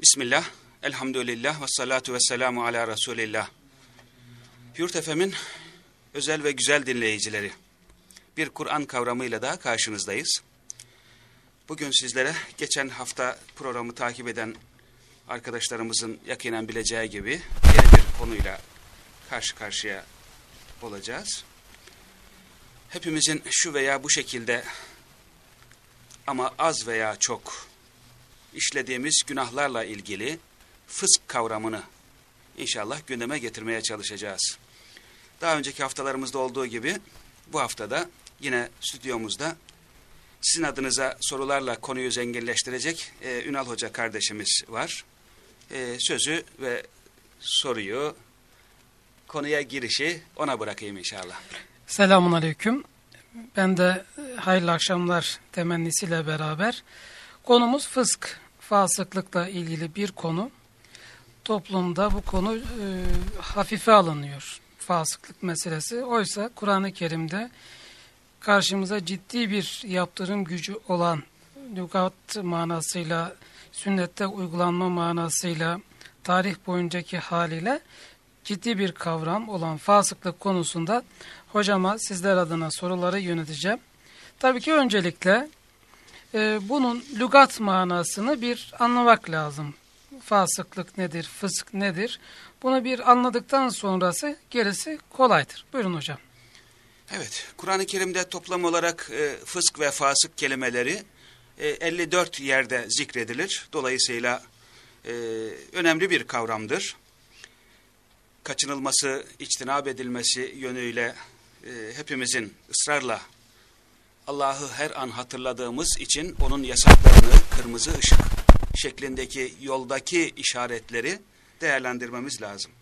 Bismillah, elhamdülillah ve salatu ve selamu ala Resulillah. Yurt Efem'in özel ve güzel dinleyicileri, bir Kur'an kavramıyla daha karşınızdayız. Bugün sizlere geçen hafta programı takip eden arkadaşlarımızın yakinen bileceği gibi yeni bir konuyla karşı karşıya olacağız. Hepimizin şu veya bu şekilde ama az veya çok işlediğimiz günahlarla ilgili fısk kavramını inşallah gündeme getirmeye çalışacağız. Daha önceki haftalarımızda olduğu gibi bu haftada yine stüdyomuzda sizin adınıza sorularla konuyu zenginleştirecek e, Ünal Hoca kardeşimiz var. E, sözü ve soruyu, konuya girişi ona bırakayım inşallah. Selamun Aleyküm. Ben de hayırlı akşamlar temennisiyle beraber konumuz fısk, fasıklıkla ilgili bir konu. Toplumda bu konu e, hafife alınıyor. Fasıklık meselesi. Oysa Kur'an-ı Kerim'de karşımıza ciddi bir yaptırım gücü olan lügat manasıyla, sünnette uygulanma manasıyla, tarih boyuncaki haliyle ciddi bir kavram olan fasıklık konusunda hocama sizler adına soruları yöneteceğim. Tabii ki öncelikle e, bunun lügat manasını bir anlamak lazım. Fasıklık nedir, fısk nedir? Bunu bir anladıktan sonrası gerisi kolaydır. Buyurun hocam. Evet, Kur'an-ı Kerim'de toplam olarak e, fısk ve fasık kelimeleri e, 54 yerde zikredilir. Dolayısıyla e, önemli bir kavramdır. Kaçınılması, içtinab edilmesi yönüyle e, hepimizin ısrarla Allah'ı her an hatırladığımız için onun yasaklarını kırmızı ışık şeklindeki yoldaki işaretleri değerlendirmemiz lazım.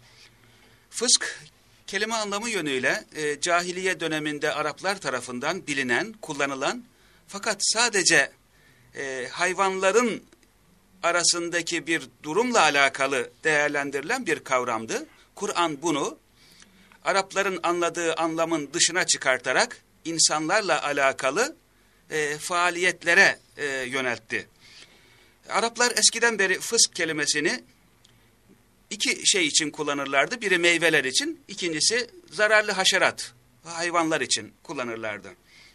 Fısk kelime anlamı yönüyle e, cahiliye döneminde Araplar tarafından bilinen, kullanılan fakat sadece e, hayvanların arasındaki bir durumla alakalı değerlendirilen bir kavramdı. Kur'an bunu Arapların anladığı anlamın dışına çıkartarak insanlarla alakalı e, faaliyetlere e, yöneltti. Araplar eskiden beri fısk kelimesini iki şey için kullanırlardı. Biri meyveler için, ikincisi zararlı haşerat, hayvanlar için kullanırlardı.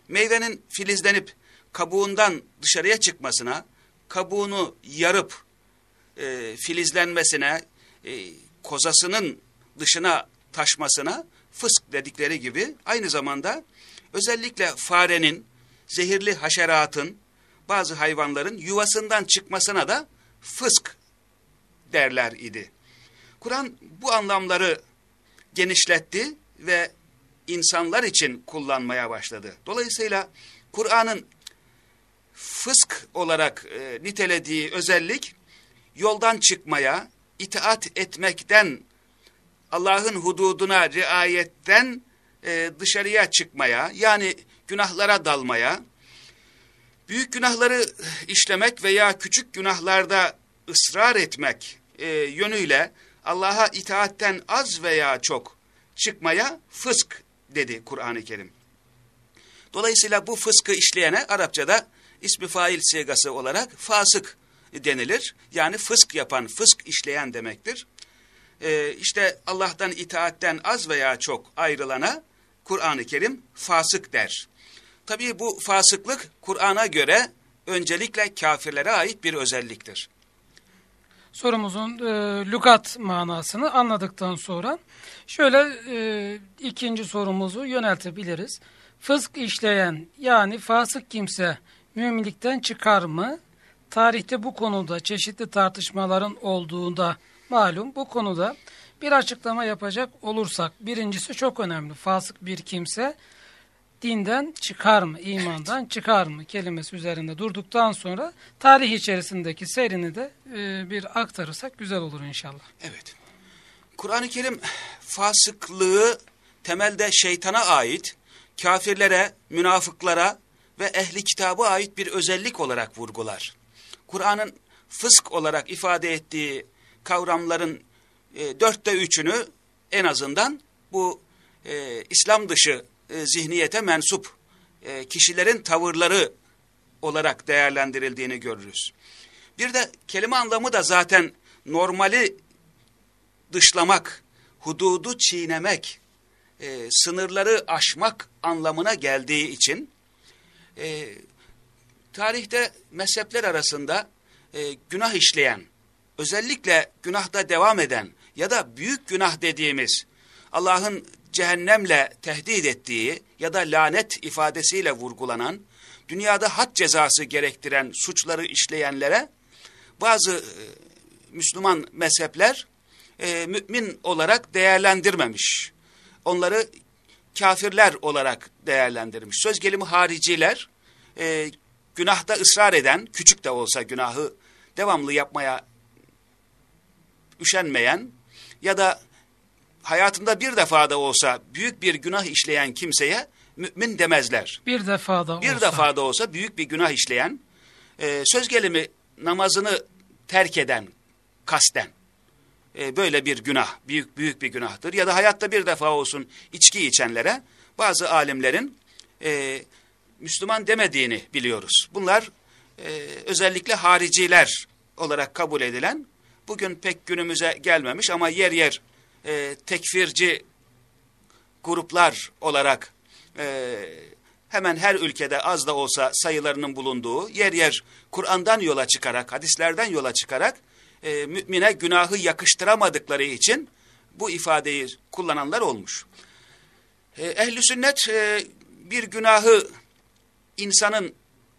Meyvenin filizlenip kabuğundan dışarıya çıkmasına, kabuğunu yarıp e, filizlenmesine, e, kozasının dışına taşmasına fısk dedikleri gibi aynı zamanda özellikle farenin, zehirli haşeratın, bazı hayvanların yuvasından çıkmasına da fısk derler idi. Kur'an bu anlamları genişletti ve insanlar için kullanmaya başladı. Dolayısıyla Kur'an'ın fısk olarak e, nitelediği özellik yoldan çıkmaya, itaat etmekten, Allah'ın hududuna riayetten e, dışarıya çıkmaya, yani günahlara dalmaya, büyük günahları işlemek veya küçük günahlarda ısrar etmek e, yönüyle Allah'a itaatten az veya çok çıkmaya fısk dedi Kur'an-ı Kerim. Dolayısıyla bu fıskı işleyene Arapçada ismi fail sigası olarak fasık denilir. Yani fısk yapan, fısk işleyen demektir. Ee, işte Allah'tan itaatten az veya çok ayrılana Kur'an-ı Kerim fasık der. Tabii bu fasıklık Kur'an'a göre öncelikle kafirlere ait bir özelliktir sorumuzun e, lügat manasını anladıktan sonra şöyle e, ikinci sorumuzu yöneltebiliriz. Fısk işleyen yani fasık kimse müminlikten çıkar mı? Tarihte bu konuda çeşitli tartışmaların olduğunda malum bu konuda bir açıklama yapacak olursak birincisi çok önemli. Fasık bir kimse dinden çıkar mı, imandan evet. çıkar mı kelimesi üzerinde durduktan sonra tarih içerisindeki seyrini de e, bir aktarırsak güzel olur inşallah. Evet. Kur'an-ı Kerim fasıklığı temelde şeytana ait, kafirlere, münafıklara ve ehli kitabı ait bir özellik olarak vurgular. Kur'an'ın fısk olarak ifade ettiği kavramların e, dörtte üçünü en azından bu e, İslam dışı e, zihniyete mensup e, kişilerin tavırları olarak değerlendirildiğini görürüz. Bir de kelime anlamı da zaten normali dışlamak, hududu çiğnemek, e, sınırları aşmak anlamına geldiği için e, tarihte mezhepler arasında e, günah işleyen, özellikle günahta devam eden ya da büyük günah dediğimiz Allah'ın cehennemle tehdit ettiği ya da lanet ifadesiyle vurgulanan, dünyada had cezası gerektiren suçları işleyenlere bazı e, Müslüman mezhepler e, mümin olarak değerlendirmemiş. Onları kafirler olarak değerlendirmiş. Söz gelimi hariciler e, günahta ısrar eden, küçük de olsa günahı devamlı yapmaya üşenmeyen ya da hayatında bir defa da olsa büyük bir günah işleyen kimseye mümin demezler. Bir defa da bir olsa. defa da olsa büyük bir günah işleyen, e, söz gelimi namazını terk eden, kasten, e, böyle bir günah, büyük büyük bir günahtır. Ya da hayatta bir defa olsun içki içenlere bazı alimlerin e, Müslüman demediğini biliyoruz. Bunlar e, özellikle hariciler olarak kabul edilen, bugün pek günümüze gelmemiş ama yer yer e, tekfirci gruplar olarak e, hemen her ülkede az da olsa sayılarının bulunduğu, yer yer Kur'an'dan yola çıkarak, hadislerden yola çıkarak e, mümine günahı yakıştıramadıkları için bu ifadeyi kullananlar olmuş. E, Ehli sünnet e, bir günahı insanın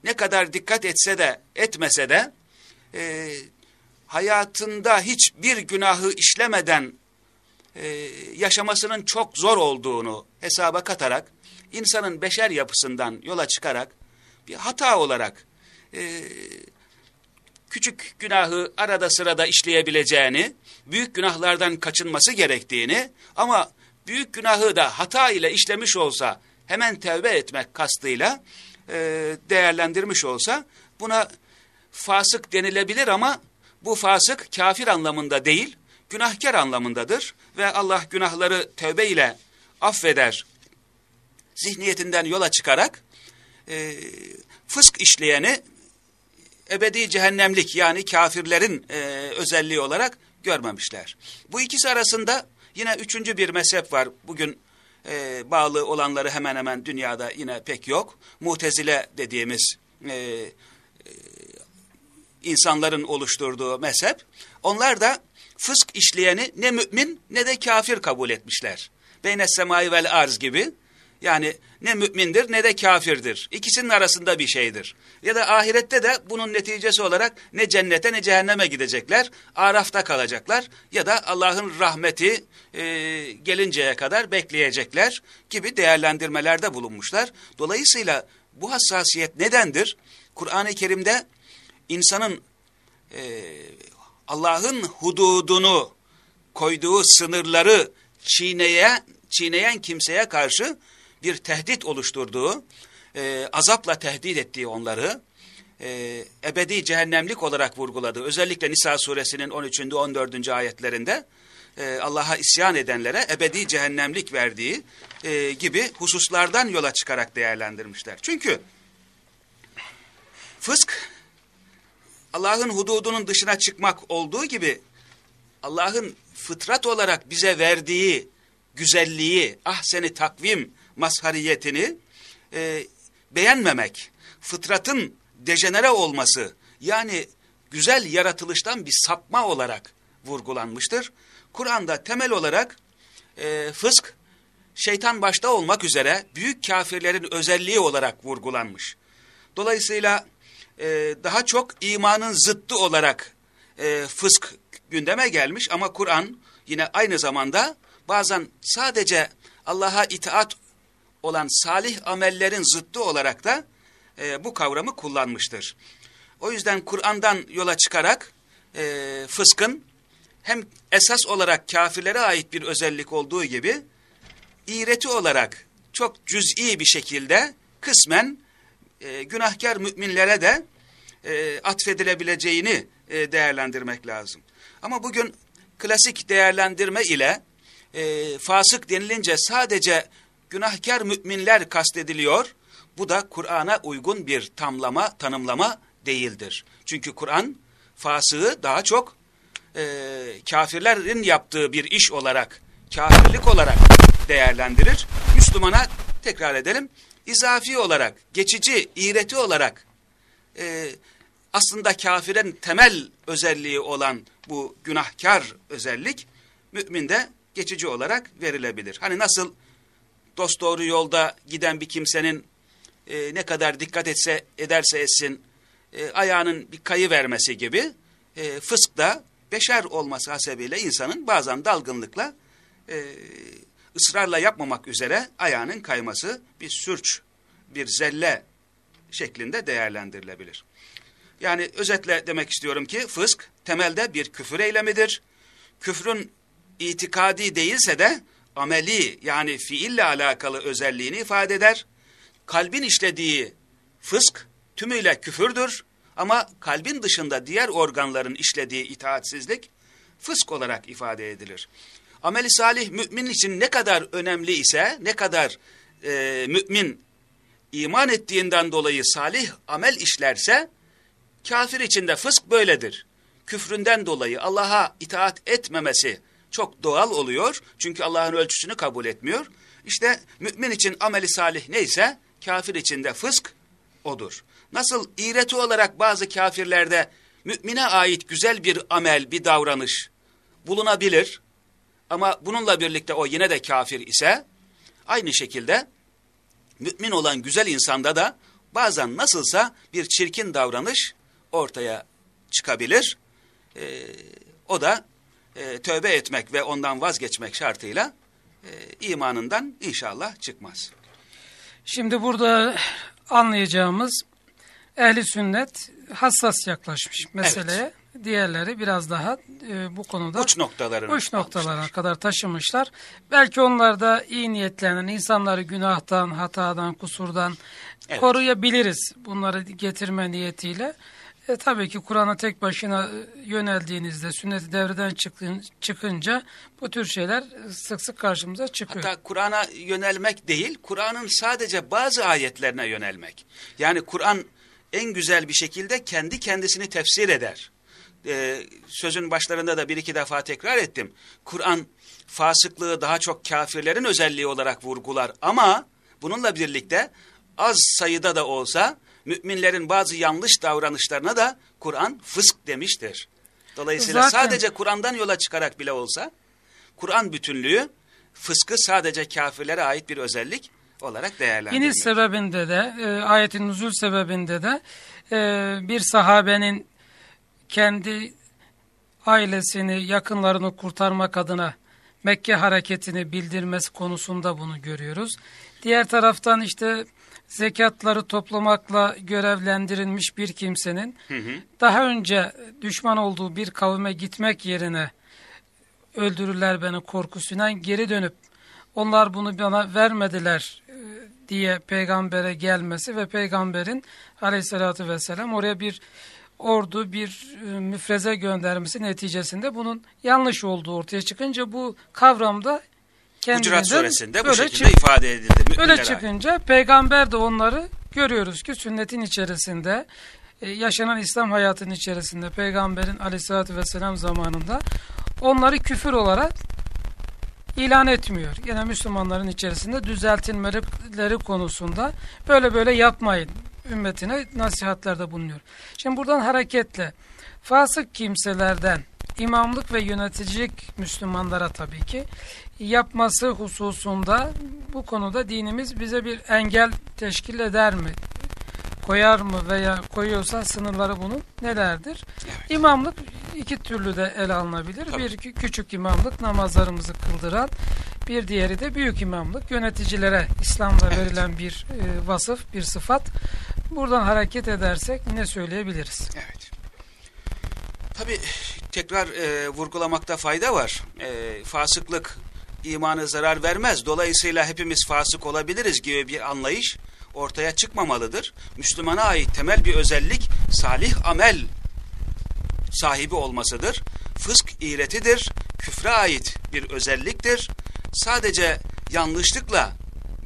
ne kadar dikkat etse de etmese de e, hayatında hiçbir günahı işlemeden e, yaşamasının çok zor olduğunu hesaba katarak insanın beşer yapısından yola çıkarak bir hata olarak e, küçük günahı arada sırada işleyebileceğini, büyük günahlardan kaçınması gerektiğini ama büyük günahı da hata ile işlemiş olsa hemen tevbe etmek kastıyla e, değerlendirmiş olsa buna fasık denilebilir ama bu fasık kafir anlamında değil, günahkar anlamındadır ve Allah günahları tövbe ile affeder zihniyetinden yola çıkarak e, fısk işleyeni ebedi cehennemlik yani kafirlerin e, özelliği olarak görmemişler. Bu ikisi arasında yine üçüncü bir mezhep var. Bugün e, bağlı olanları hemen hemen dünyada yine pek yok. Mutezile dediğimiz e, insanların oluşturduğu mezhep. Onlar da fısk işleyeni ne mümin ne de kafir kabul etmişler. Beyne semai vel arz gibi. Yani ne mümindir ne de kafirdir. İkisinin arasında bir şeydir. Ya da ahirette de bunun neticesi olarak ne cennete ne cehenneme gidecekler. Arafta kalacaklar. Ya da Allah'ın rahmeti e, gelinceye kadar bekleyecekler gibi değerlendirmelerde bulunmuşlar. Dolayısıyla bu hassasiyet nedendir? Kur'an-ı Kerim'de insanın e, Allah'ın hududunu koyduğu sınırları çiğneye, çiğneyen kimseye karşı bir tehdit oluşturduğu, e, azapla tehdit ettiği onları, e, ebedi cehennemlik olarak vurguladığı, özellikle Nisa suresinin 13. 14. ayetlerinde e, Allah'a isyan edenlere ebedi cehennemlik verdiği e, gibi hususlardan yola çıkarak değerlendirmişler. Çünkü fısk Allah'ın hududunun dışına çıkmak olduğu gibi Allah'ın fıtrat olarak bize verdiği güzelliği, ahseni takvim mazhariyetini e, beğenmemek, fıtratın dejenere olması yani güzel yaratılıştan bir sapma olarak vurgulanmıştır. Kur'an'da temel olarak e, fısk, şeytan başta olmak üzere büyük kafirlerin özelliği olarak vurgulanmış. Dolayısıyla e, daha çok imanın zıttı olarak e, fısk gündeme gelmiş ama Kur'an yine aynı zamanda bazen sadece Allah'a itaat olan salih amellerin zıttı olarak da e, bu kavramı kullanmıştır. O yüzden Kur'an'dan yola çıkarak e, fıskın hem esas olarak kafirlere ait bir özellik olduğu gibi iğreti olarak çok cüz'i bir şekilde kısmen e, günahkar müminlere de e, atfedilebileceğini e, değerlendirmek lazım. Ama bugün klasik değerlendirme ile e, fasık denilince sadece günahkar müminler kastediliyor. Bu da Kur'an'a uygun bir tamlama, tanımlama değildir. Çünkü Kur'an fasığı daha çok e, kafirlerin yaptığı bir iş olarak, kafirlik olarak değerlendirir. Müslümana tekrar edelim, izafi olarak, geçici, iğreti olarak e, aslında kafirin temel özelliği olan bu günahkar özellik müminde geçici olarak verilebilir. Hani nasıl dost doğru yolda giden bir kimsenin e, ne kadar dikkat etse ederse etsin e, ayağının bir kayı vermesi gibi e, fısk da beşer olması hasebiyle insanın bazen dalgınlıkla e, ısrarla yapmamak üzere ayağının kayması bir sürç, bir zelle şeklinde değerlendirilebilir. Yani özetle demek istiyorum ki fısk temelde bir küfür eylemidir. Küfrün itikadi değilse de ameli yani fiille alakalı özelliğini ifade eder. Kalbin işlediği fısk tümüyle küfürdür ama kalbin dışında diğer organların işlediği itaatsizlik fısk olarak ifade edilir. Ameli salih mümin için ne kadar önemli ise, ne kadar e, mümin iman ettiğinden dolayı salih amel işlerse, kafir için de fısk böyledir. Küfründen dolayı Allah'a itaat etmemesi çok doğal oluyor. Çünkü Allah'ın ölçüsünü kabul etmiyor. İşte mümin için ameli salih neyse, kafir için de fısk odur. Nasıl iğreti olarak bazı kafirlerde mümine ait güzel bir amel, bir davranış bulunabilir ama bununla birlikte o yine de kafir ise aynı şekilde mümin olan güzel insanda da bazen nasılsa bir çirkin davranış ortaya çıkabilir. Ee, o da e, tövbe etmek ve ondan vazgeçmek şartıyla e, imanından inşallah çıkmaz. Şimdi burada anlayacağımız ehli sünnet hassas yaklaşmış meseleye. Evet. Diğerleri biraz daha e, bu konuda uç noktalarına, uç noktalara kadar taşımışlar. Belki onlar da iyi niyetlenen insanları günahtan, hatadan, kusurdan evet. koruyabiliriz bunları getirme niyetiyle. E, tabii ki Kur'an'a tek başına e, yöneldiğinizde, sünneti devreden çıkın, çıkınca bu tür şeyler sık sık karşımıza çıkıyor. Hatta Kur'an'a yönelmek değil, Kur'an'ın sadece bazı ayetlerine yönelmek. Yani Kur'an en güzel bir şekilde kendi kendisini tefsir eder. Ee, sözün başlarında da bir iki defa tekrar ettim. Kur'an fasıklığı daha çok kafirlerin özelliği olarak vurgular ama bununla birlikte az sayıda da olsa müminlerin bazı yanlış davranışlarına da Kur'an fısk demiştir. Dolayısıyla Zaten... sadece Kur'an'dan yola çıkarak bile olsa Kur'an bütünlüğü fıskı sadece kafirlere ait bir özellik olarak değerlendiriyor. İniş sebebinde de e, ayetin nuzul sebebinde de e, bir sahabenin kendi ailesini, yakınlarını kurtarmak adına Mekke hareketini bildirmesi konusunda bunu görüyoruz. Diğer taraftan işte zekatları toplamakla görevlendirilmiş bir kimsenin hı hı. daha önce düşman olduğu bir kavme gitmek yerine öldürürler beni korkusundan geri dönüp onlar bunu bana vermediler e, diye peygambere gelmesi ve peygamberin aleyhissalatü vesselam oraya bir ordu bir e, müfreze göndermesi neticesinde bunun yanlış olduğu ortaya çıkınca bu kavramda Hucurat suresinde bu şekilde çık ifade edildi. Öyle çıkınça peygamber de onları görüyoruz ki sünnetin içerisinde e, yaşanan İslam hayatının içerisinde peygamberin aleyhissalatü vesselam zamanında onları küfür olarak ilan etmiyor. Yine Müslümanların içerisinde düzeltilmeleri konusunda böyle böyle yapmayın ümmetine nasihatlerde bulunuyor. Şimdi buradan hareketle fasık kimselerden imamlık ve yöneticilik Müslümanlara tabii ki yapması hususunda bu konuda dinimiz bize bir engel teşkil eder mi? Koyar mı veya koyuyorsa sınırları bunun nelerdir? Evet. İmamlık iki türlü de ele alınabilir. Tabii. Bir küçük imamlık namazlarımızı kıldıran, bir diğeri de büyük imamlık yöneticilere İslam'da evet. verilen bir e, vasıf, bir sıfat. Buradan hareket edersek ne söyleyebiliriz? Evet. Tabi tekrar e, vurgulamakta fayda var. E, fasıklık imanı zarar vermez. Dolayısıyla hepimiz fasık olabiliriz gibi bir anlayış ortaya çıkmamalıdır. Müslümana ait temel bir özellik salih amel sahibi olmasıdır. Fısk iğretidir, küfre ait bir özelliktir. Sadece yanlışlıkla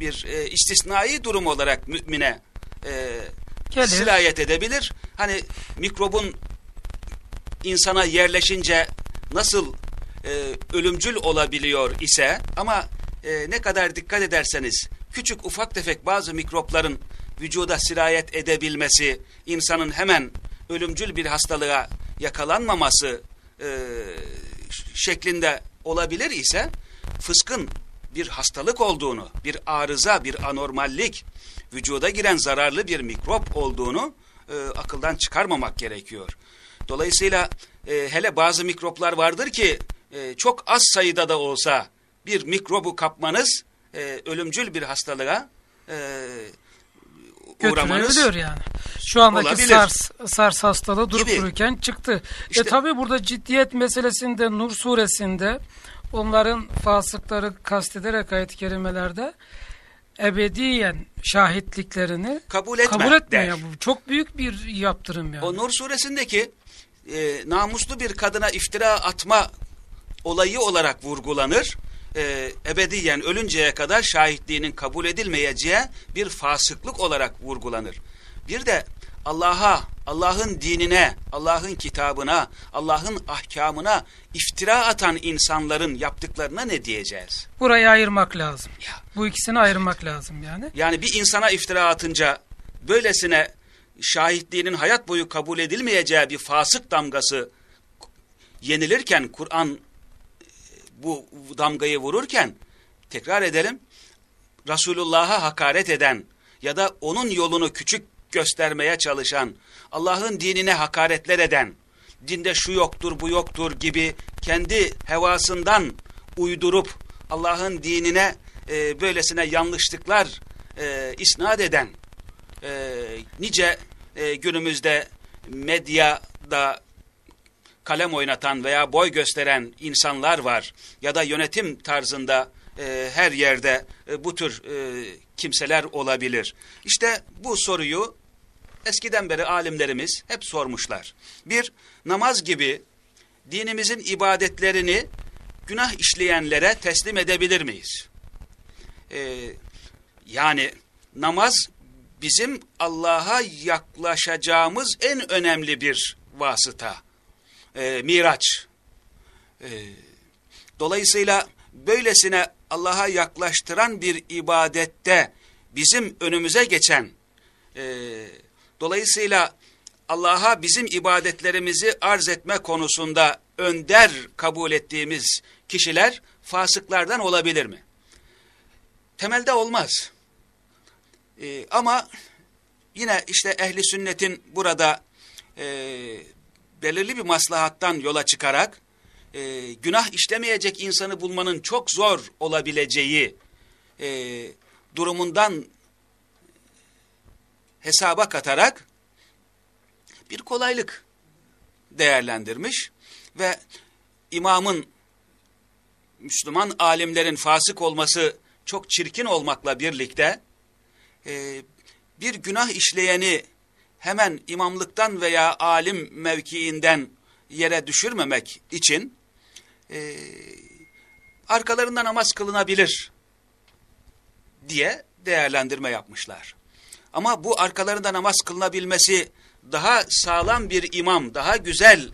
bir e, istisnai durum olarak mümine e, sirayet edebilir. Hani mikrobun insana yerleşince nasıl e, ölümcül olabiliyor ise ama e, ne kadar dikkat ederseniz küçük ufak tefek bazı mikropların vücuda sirayet edebilmesi, insanın hemen ölümcül bir hastalığa yakalanmaması e, şeklinde olabilir ise fıskın bir hastalık olduğunu, bir arıza, bir anormallik, vücuda giren zararlı bir mikrop olduğunu e, akıldan çıkarmamak gerekiyor. Dolayısıyla e, hele bazı mikroplar vardır ki e, çok az sayıda da olsa bir mikrobu kapmanız e, ölümcül bir hastalığa e, götürebiliyor yani. Şu andaki olabilir. SARS, SARS hastalığı durup Gibi. dururken çıktı. İşte- e tabi burada ciddiyet meselesinde Nur suresinde onların fasıkları kastederek ayet-i kerimelerde ebediyen şahitliklerini kabul etme kabul etme der. bu çok büyük bir yaptırım yani. O Nur suresindeki e, namuslu bir kadına iftira atma olayı olarak vurgulanır. E, ebediyen ölünceye kadar şahitliğinin kabul edilmeyeceği bir fasıklık olarak vurgulanır. Bir de Allah'a, Allah'ın dinine, Allah'ın kitabına, Allah'ın ahkamına iftira atan insanların yaptıklarına ne diyeceğiz? Burayı ayırmak lazım. Ya. Bu ikisini ayırmak lazım yani. Yani bir insana iftira atınca böylesine şahitliğinin hayat boyu kabul edilmeyeceği bir fasık damgası yenilirken Kur'an bu damgayı vururken tekrar edelim Resulullah'a hakaret eden ya da onun yolunu küçük göstermeye çalışan Allah'ın dinine hakaretler eden dinde şu yoktur bu yoktur gibi kendi hevasından uydurup Allah'ın dinine e, böylesine yanlışlıklar e, isnat eden e, nice e, günümüzde medyada kalem oynatan veya boy gösteren insanlar var ya da yönetim tarzında e, her yerde e, bu tür e, kimseler olabilir. İşte bu soruyu eskiden beri alimlerimiz hep sormuşlar. Bir, namaz gibi dinimizin ibadetlerini günah işleyenlere teslim edebilir miyiz? E, yani namaz bizim Allah'a yaklaşacağımız en önemli bir vasıta e, miraç. E, dolayısıyla böylesine Allah'a yaklaştıran bir ibadette bizim önümüze geçen, e, dolayısıyla Allah'a bizim ibadetlerimizi arz etme konusunda önder kabul ettiğimiz kişiler fasıklardan olabilir mi? Temelde olmaz. E, ama yine işte ehli sünnetin burada e, belirli bir maslahattan yola çıkarak e, günah işlemeyecek insanı bulmanın çok zor olabileceği e, durumundan hesaba katarak bir kolaylık değerlendirmiş ve imamın Müslüman alimlerin fasık olması çok çirkin olmakla birlikte e, bir günah işleyeni hemen imamlıktan veya alim mevkiinden yere düşürmemek için e, arkalarında namaz kılınabilir diye değerlendirme yapmışlar. Ama bu arkalarında namaz kılınabilmesi daha sağlam bir imam, daha güzel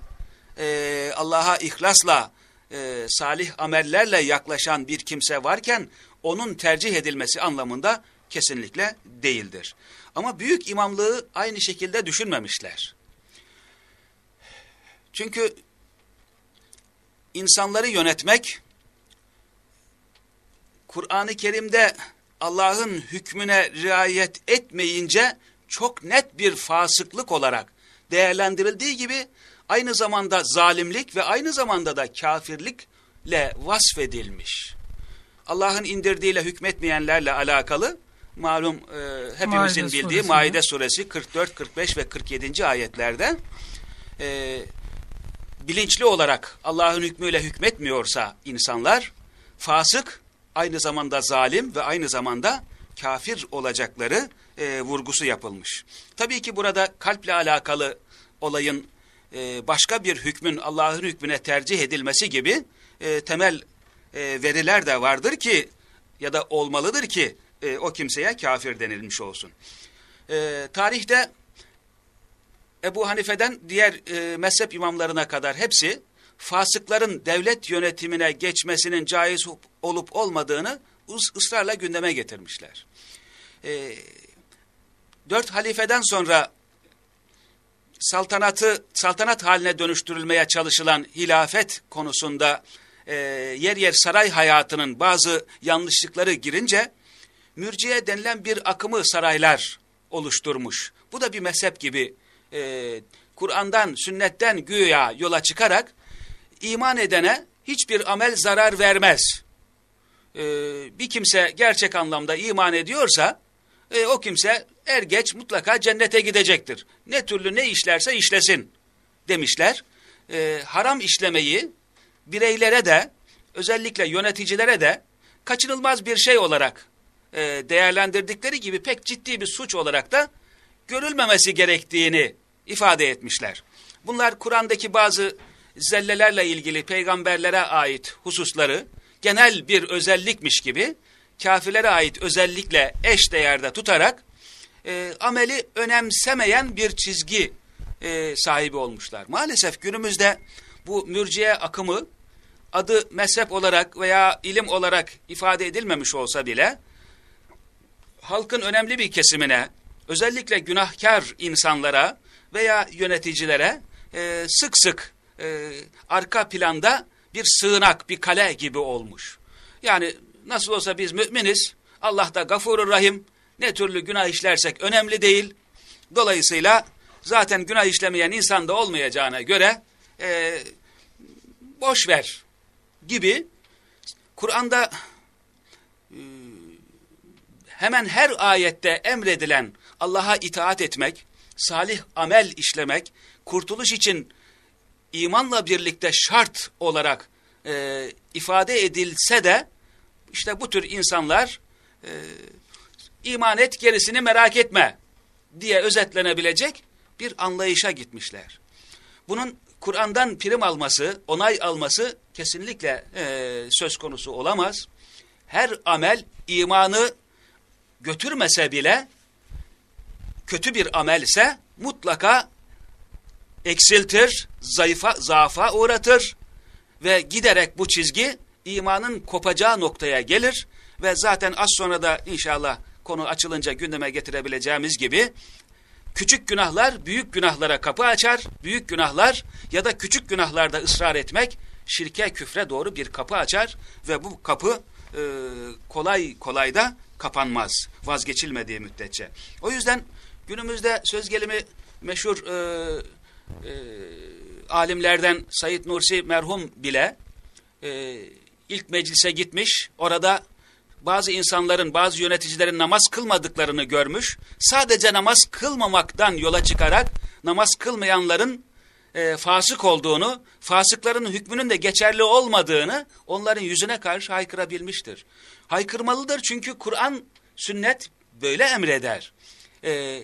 e, Allah'a ihlasla, e, salih amellerle yaklaşan bir kimse varken onun tercih edilmesi anlamında kesinlikle değildir. Ama büyük imamlığı aynı şekilde düşünmemişler. Çünkü insanları yönetmek Kur'an-ı Kerim'de Allah'ın hükmüne riayet etmeyince çok net bir fasıklık olarak değerlendirildiği gibi aynı zamanda zalimlik ve aynı zamanda da kafirlikle vasfedilmiş. Allah'ın indirdiğiyle hükmetmeyenlerle alakalı malum e, hepimizin Maide bildiği suresinde. Maide suresi 44, 45 ve 47. ayetlerde e, bilinçli olarak Allah'ın hükmüyle hükmetmiyorsa insanlar fasık aynı zamanda zalim ve aynı zamanda kafir olacakları e, vurgusu yapılmış. Tabii ki burada kalple alakalı olayın e, başka bir hükmün Allah'ın hükmüne tercih edilmesi gibi e, temel e, veriler de vardır ki ya da olmalıdır ki e, o kimseye kafir denilmiş olsun. E, tarihte Ebu Hanife'den diğer e, mezhep imamlarına kadar hepsi fasıkların devlet yönetimine geçmesinin caiz olup olmadığını ısrarla gündeme getirmişler. E, dört halifeden sonra saltanatı saltanat haline dönüştürülmeye çalışılan hilafet konusunda e, yer yer saray hayatının bazı yanlışlıkları girince mürciye denilen bir akımı saraylar oluşturmuş. Bu da bir mezhep gibi e, Kur'an'dan, sünnetten güya yola çıkarak iman edene hiçbir amel zarar vermez. E, bir kimse gerçek anlamda iman ediyorsa e, o kimse er geç mutlaka cennete gidecektir. Ne türlü ne işlerse işlesin demişler. E, haram işlemeyi bireylere de özellikle yöneticilere de kaçınılmaz bir şey olarak değerlendirdikleri gibi pek ciddi bir suç olarak da görülmemesi gerektiğini ifade etmişler. Bunlar Kur'an'daki bazı zellelerle ilgili peygamberlere ait hususları genel bir özellikmiş gibi kafirlere ait özellikle eş değerde tutarak e, ameli önemsemeyen bir çizgi e, sahibi olmuşlar. Maalesef günümüzde bu mürciye akımı adı mezhep olarak veya ilim olarak ifade edilmemiş olsa bile halkın önemli bir kesimine özellikle günahkar insanlara veya yöneticilere e, sık sık e, arka planda bir sığınak, bir kale gibi olmuş. Yani nasıl olsa biz müminiz, Allah da gafurur rahim, ne türlü günah işlersek önemli değil. Dolayısıyla zaten günah işlemeyen insan da olmayacağına göre e, boş ver gibi Kur'an'da hemen her ayette emredilen Allah'a itaat etmek, salih amel işlemek, kurtuluş için imanla birlikte şart olarak e, ifade edilse de işte bu tür insanlar e, iman et gerisini merak etme diye özetlenebilecek bir anlayışa gitmişler. Bunun Kur'an'dan prim alması, onay alması kesinlikle e, söz konusu olamaz. Her amel imanı götürmese bile kötü bir amel ise mutlaka eksiltir, zayıfa, zaafa uğratır ve giderek bu çizgi imanın kopacağı noktaya gelir ve zaten az sonra da inşallah konu açılınca gündeme getirebileceğimiz gibi küçük günahlar büyük günahlara kapı açar, büyük günahlar ya da küçük günahlarda ısrar etmek şirke küfre doğru bir kapı açar ve bu kapı e, kolay kolay da kapanmaz vazgeçilmediği müddetçe. O yüzden günümüzde söz gelimi meşhur e, e, alimlerden Said Nursi merhum bile e, ilk meclise gitmiş orada bazı insanların, bazı yöneticilerin namaz kılmadıklarını görmüş. Sadece namaz kılmamaktan yola çıkarak namaz kılmayanların e, fasık olduğunu, fasıkların hükmünün de geçerli olmadığını onların yüzüne karşı haykırabilmiştir. Haykırmalıdır çünkü Kur'an, sünnet böyle emreder. E,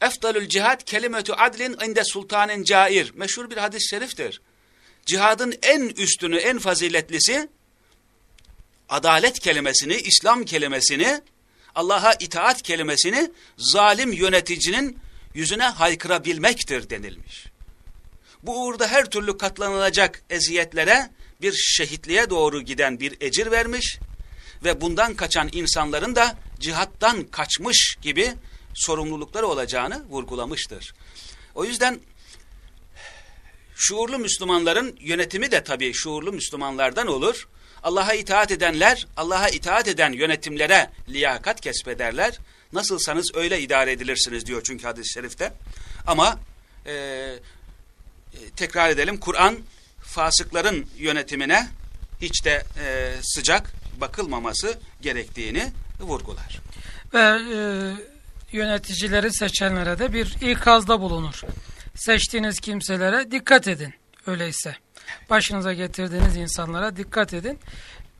Efdalül cihad kelimetü adlin inde sultanın cair. Meşhur bir hadis-i şeriftir. Cihadın en üstünü, en faziletlisi adalet kelimesini, İslam kelimesini, Allah'a itaat kelimesini zalim yöneticinin yüzüne haykırabilmektir denilmiş. Bu uğurda her türlü katlanılacak eziyetlere bir şehitliğe doğru giden bir ecir vermiş ve bundan kaçan insanların da cihattan kaçmış gibi sorumlulukları olacağını vurgulamıştır. O yüzden şuurlu Müslümanların yönetimi de tabii şuurlu Müslümanlardan olur. Allah'a itaat edenler, Allah'a itaat eden yönetimlere liyakat kesbederler. Nasılsanız öyle idare edilirsiniz diyor çünkü hadis-i şerifte. Ama e, tekrar edelim, Kur'an fasıkların yönetimine hiç de e, sıcak bakılmaması gerektiğini vurgular. Ve e, yöneticileri seçenlere de bir ikazda bulunur. Seçtiğiniz kimselere dikkat edin öyleyse başınıza getirdiğiniz insanlara dikkat edin.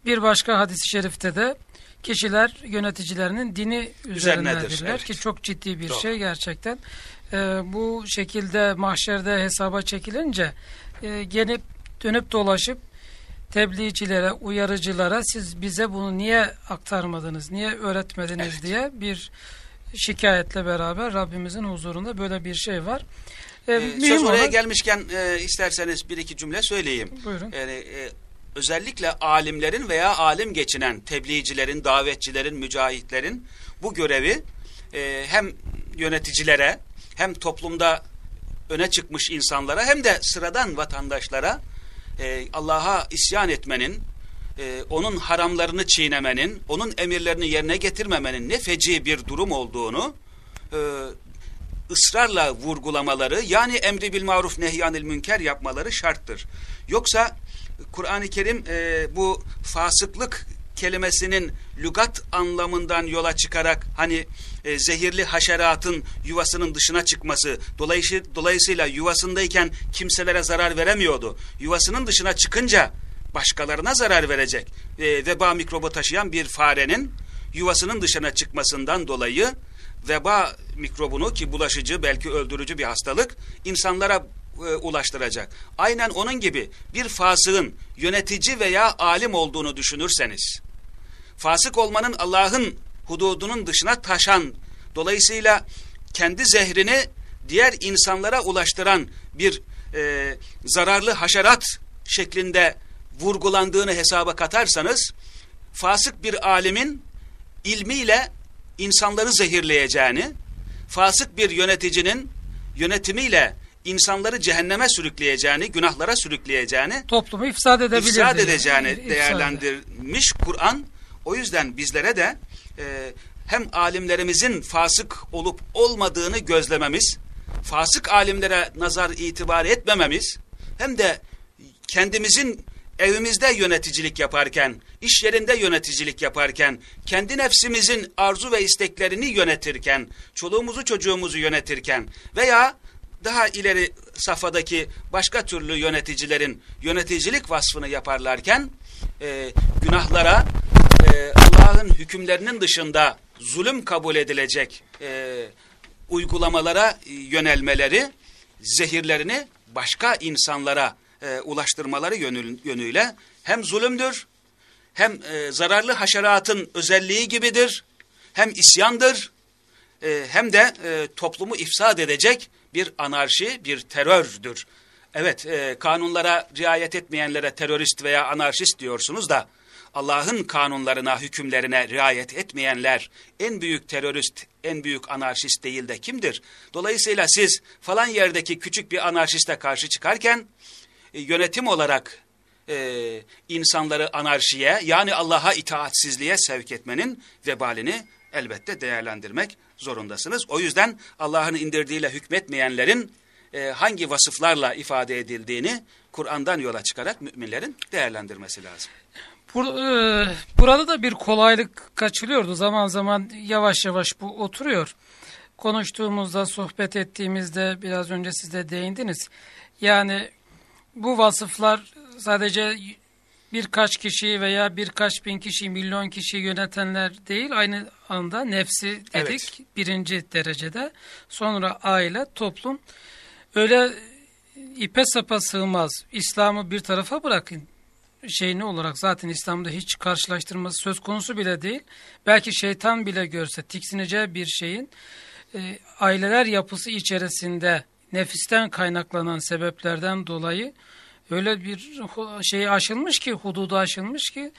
Bir başka hadis-i şerifte de kişiler yöneticilerinin dini üzerindedirler evet. ki çok ciddi bir Doğru. şey gerçekten. Ee, bu şekilde mahşerde hesaba çekilince e, gelip dönüp dolaşıp tebliğcilere, uyarıcılara siz bize bunu niye aktarmadınız, niye öğretmediniz evet. diye bir şikayetle beraber Rabbimizin huzurunda böyle bir şey var. E, ee, söz oraya olan... gelmişken e, isterseniz bir iki cümle söyleyeyim. Buyurun. Yani, e, özellikle alimlerin veya alim geçinen tebliğcilerin, davetçilerin, mücahitlerin bu görevi e, hem yöneticilere hem toplumda öne çıkmış insanlara hem de sıradan vatandaşlara e, Allah'a isyan etmenin, e, onun haramlarını çiğnemenin, onun emirlerini yerine getirmemenin ne feci bir durum olduğunu e, ısrarla vurgulamaları yani emri bil maruf nehyanil münker yapmaları şarttır. Yoksa Kur'an-ı Kerim e, bu fasıklık kelimesinin lügat anlamından yola çıkarak hani e, zehirli haşeratın yuvasının dışına çıkması dolayısıyla, dolayısıyla yuvasındayken kimselere zarar veremiyordu. Yuvasının dışına çıkınca başkalarına zarar verecek e, veba mikrobu taşıyan bir farenin yuvasının dışına çıkmasından dolayı veba mikrobunu ki bulaşıcı belki öldürücü bir hastalık insanlara e, ulaştıracak. Aynen onun gibi bir fasığın yönetici veya alim olduğunu düşünürseniz fasık olmanın Allah'ın hududunun dışına taşan dolayısıyla kendi zehrini diğer insanlara ulaştıran bir e, zararlı haşerat şeklinde vurgulandığını hesaba katarsanız fasık bir alimin ilmiyle insanları zehirleyeceğini, fasık bir yöneticinin yönetimiyle insanları cehenneme sürükleyeceğini, günahlara sürükleyeceğini, toplumu ifsad edebilir. İfsad edeceğini ifsad değerlendirmiş Kur'an. O yüzden bizlere de e, hem alimlerimizin fasık olup olmadığını gözlememiz, fasık alimlere nazar itibar etmememiz, hem de kendimizin evimizde yöneticilik yaparken, iş yerinde yöneticilik yaparken, kendi nefsimizin arzu ve isteklerini yönetirken, çoluğumuzu çocuğumuzu yönetirken veya daha ileri safhadaki başka türlü yöneticilerin yöneticilik vasfını yaparlarken e, günahlara e, Allah'ın hükümlerinin dışında zulüm kabul edilecek e, uygulamalara yönelmeleri zehirlerini başka insanlara e, ulaştırmaları yönü, yönüyle hem zulümdür hem e, zararlı haşeratın özelliği gibidir hem isyandır e, hem de e, toplumu ifsad edecek bir anarşi, bir terördür. Evet, e, kanunlara riayet etmeyenlere terörist veya anarşist diyorsunuz da, Allah'ın kanunlarına, hükümlerine riayet etmeyenler en büyük terörist, en büyük anarşist değil de kimdir? Dolayısıyla siz falan yerdeki küçük bir anarşiste karşı çıkarken, e, yönetim olarak e, insanları anarşiye yani Allah'a itaatsizliğe sevk etmenin vebalini elbette değerlendirmek zorundasınız. O yüzden Allah'ın indirdiğiyle hükmetmeyenlerin e, hangi vasıflarla ifade edildiğini Kur'an'dan yola çıkarak müminlerin değerlendirmesi lazım. Bur e, burada da bir kolaylık kaçılıyordu. Zaman zaman yavaş yavaş bu oturuyor. Konuştuğumuzda, sohbet ettiğimizde biraz önce siz de değindiniz. Yani bu vasıflar sadece birkaç kişi veya birkaç bin kişi, milyon kişi yönetenler değil, aynı anda nefsi dedik evet. birinci derecede. Sonra aile, toplum. Öyle ipe sapa sığmaz. İslam'ı bir tarafa bırakın. Şey ne olarak zaten İslam'da hiç karşılaştırması söz konusu bile değil. Belki şeytan bile görse tiksineceği bir şeyin e, aileler yapısı içerisinde nefisten kaynaklanan sebeplerden dolayı öyle bir şey aşılmış ki, hududu aşılmış ki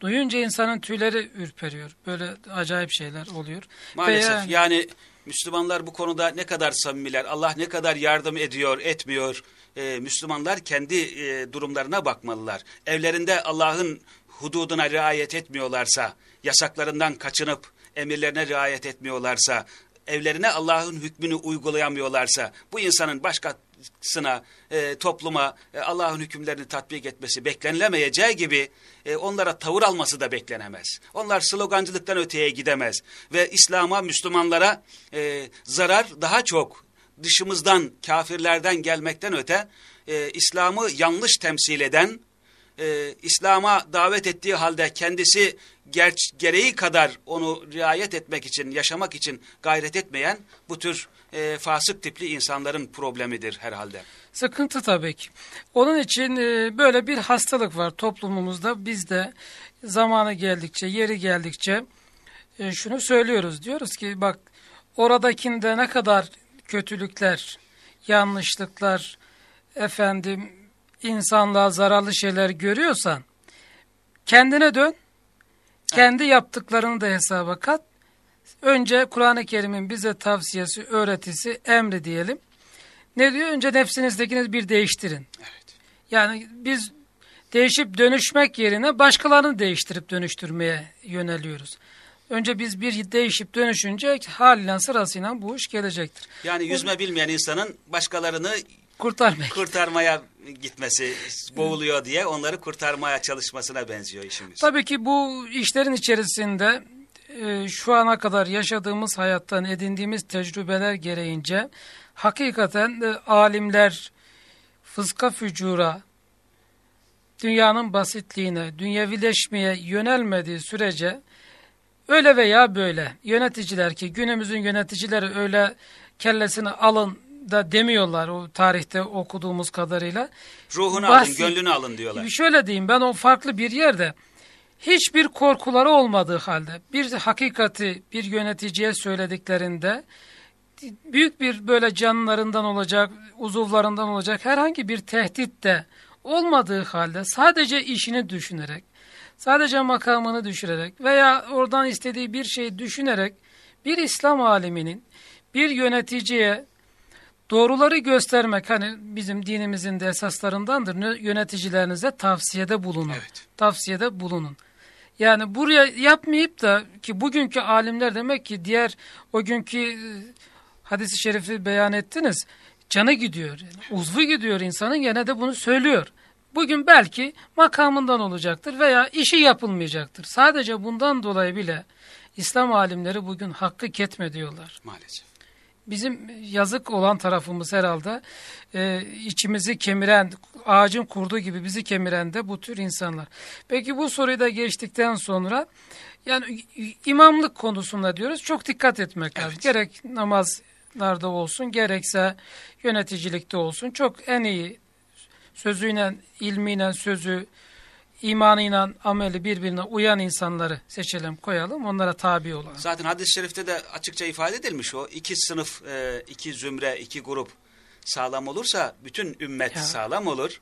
duyunca insanın tüyleri ürperiyor. Böyle acayip şeyler oluyor. Maalesef yani, yani Müslümanlar bu konuda ne kadar samimiler, Allah ne kadar yardım ediyor, etmiyor. Ee, Müslümanlar kendi e, durumlarına bakmalılar. Evlerinde Allah'ın hududuna riayet etmiyorlarsa, yasaklarından kaçınıp emirlerine riayet etmiyorlarsa, evlerine Allah'ın hükmünü uygulayamıyorlarsa, bu insanın başka sına, e, topluma e, Allah'ın hükümlerini tatbik etmesi beklenilemeyeceği gibi e, onlara tavır alması da beklenemez. Onlar slogancılıktan öteye gidemez ve İslam'a, Müslümanlara e, zarar daha çok dışımızdan, kafirlerden gelmekten öte e, İslam'ı yanlış temsil eden, e, İslam'a davet ettiği halde kendisi ger gereği kadar onu riayet etmek için, yaşamak için gayret etmeyen bu tür e, fasık tipli insanların problemidir herhalde. Sıkıntı tabii ki. Onun için e, böyle bir hastalık var toplumumuzda. Biz de zamanı geldikçe, yeri geldikçe e, şunu söylüyoruz. Diyoruz ki bak oradakinde ne kadar kötülükler, yanlışlıklar, efendim insanlığa zararlı şeyler görüyorsan kendine dön, kendi yaptıklarını da hesaba kat. Önce Kur'an-ı Kerim'in bize tavsiyesi, öğretisi, emri diyelim. Ne diyor? Önce nefsinizdekini bir değiştirin. Evet. Yani biz değişip dönüşmek yerine başkalarını değiştirip dönüştürmeye yöneliyoruz. Önce biz bir değişip dönüşünce haliyle sırasıyla bu iş gelecektir. Yani yüzme bilmeyen insanın başkalarını Kurtarmak. kurtarmaya gitmesi, boğuluyor diye onları kurtarmaya çalışmasına benziyor işimiz. Tabii ki bu işlerin içerisinde e, şu ana kadar yaşadığımız hayattan edindiğimiz tecrübeler gereğince hakikaten e, alimler fıska fücura, dünyanın basitliğine, dünyevileşmeye yönelmediği sürece öyle veya böyle yöneticiler ki günümüzün yöneticileri öyle kellesini alın da demiyorlar o tarihte okuduğumuz kadarıyla. Ruhunu Basit- alın, gönlünü alın diyorlar. Şöyle diyeyim ben o farklı bir yerde hiçbir korkuları olmadığı halde bir hakikati bir yöneticiye söylediklerinde büyük bir böyle canlarından olacak, uzuvlarından olacak herhangi bir tehdit de olmadığı halde sadece işini düşünerek, sadece makamını düşürerek veya oradan istediği bir şeyi düşünerek bir İslam aliminin bir yöneticiye doğruları göstermek hani bizim dinimizin de esaslarındandır. Ne- Yöneticilerinize tavsiyede bulunun. Evet. Tavsiyede bulunun. Yani buraya yapmayıp da ki bugünkü alimler demek ki diğer o günkü e, hadisi şerifi beyan ettiniz. Canı gidiyor. Yani uzvu gidiyor insanın gene de bunu söylüyor. Bugün belki makamından olacaktır veya işi yapılmayacaktır. Sadece bundan dolayı bile İslam alimleri bugün hakkı ketme diyorlar. Maalesef. Bizim yazık olan tarafımız herhalde e, içimizi kemiren, ağacın kurduğu gibi bizi kemiren de bu tür insanlar. Peki bu soruyu da geçtikten sonra yani imamlık konusunda diyoruz çok dikkat etmek lazım. Evet. Gerek namazlarda olsun gerekse yöneticilikte olsun çok en iyi sözüyle, ilmiyle, sözü, imanıyla, ameli birbirine uyan insanları seçelim, koyalım, onlara tabi olalım. Zaten hadis-i şerifte de açıkça ifade edilmiş o. iki sınıf, e, iki zümre, iki grup sağlam olursa bütün ümmet Ya. sağlam olur.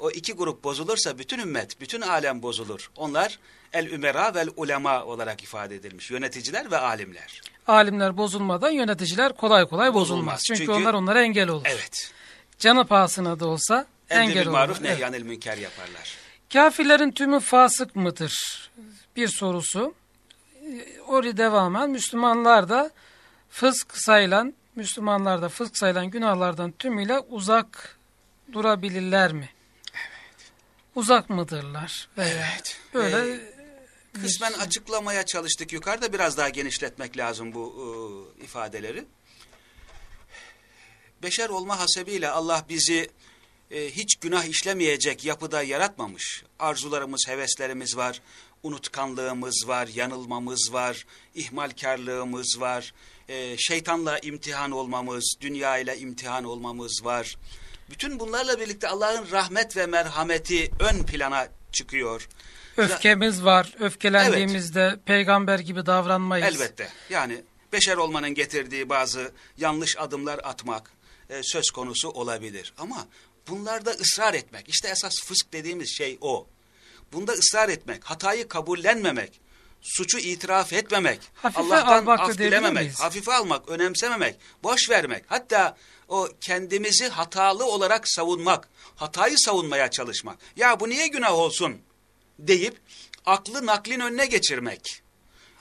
O iki grup bozulursa bütün ümmet, bütün alem bozulur. Onlar el-ümera vel ulema olarak ifade edilmiş. Yöneticiler ve alimler. alimler bozulmadan yöneticiler kolay kolay bozulmaz. Bozulmaz. Çünkü, Çünkü- onlar onlara engel olur. Evet. Canı pahasına da olsa Emri engel olur. maruf Evet. nehyanil münker yaparlar. Kafirlerin tümü fasık mıdır? Bir sorusu. Ee, Oraya devamen Müslümanlar da fısk sayılan, Müslümanlar da fısk sayılan günahlardan tümüyle uzak durabilirler mi? Uzak mıdırlar? Veya Evet. böyle Ee, Kısmen açıklamaya çalıştık. Yukarıda biraz daha genişletmek lazım bu e, ifadeleri. Beşer olma hasebiyle Allah bizi e, hiç günah işlemeyecek yapıda yaratmamış. Arzularımız, heveslerimiz var, unutkanlığımız var, yanılmamız var, ihmalkarlığımız var, e, şeytanla imtihan olmamız, dünya ile imtihan olmamız var. Bütün bunlarla birlikte Allah'ın rahmet ve merhameti ön plana çıkıyor. öfkemiz var. Öfkelendiğimizde peygamber gibi davranmayız. Elbette. Yani beşer olmanın getirdiği bazı yanlış adımlar atmak e, söz konusu olabilir. Ama bunlarda ısrar etmek, işte esas fısk dediğimiz şey o. Bunda ısrar etmek, hatayı kabullenmemek, suçu itiraf etmemek, Hafife Allah'tan af dilememek, miyiz? hafife almak, önemsememek, boş vermek, hatta o kendimizi hatalı olarak savunmak, hatayı savunmaya çalışmak. Ya bu niye günah olsun deyip aklı naklin önüne geçirmek.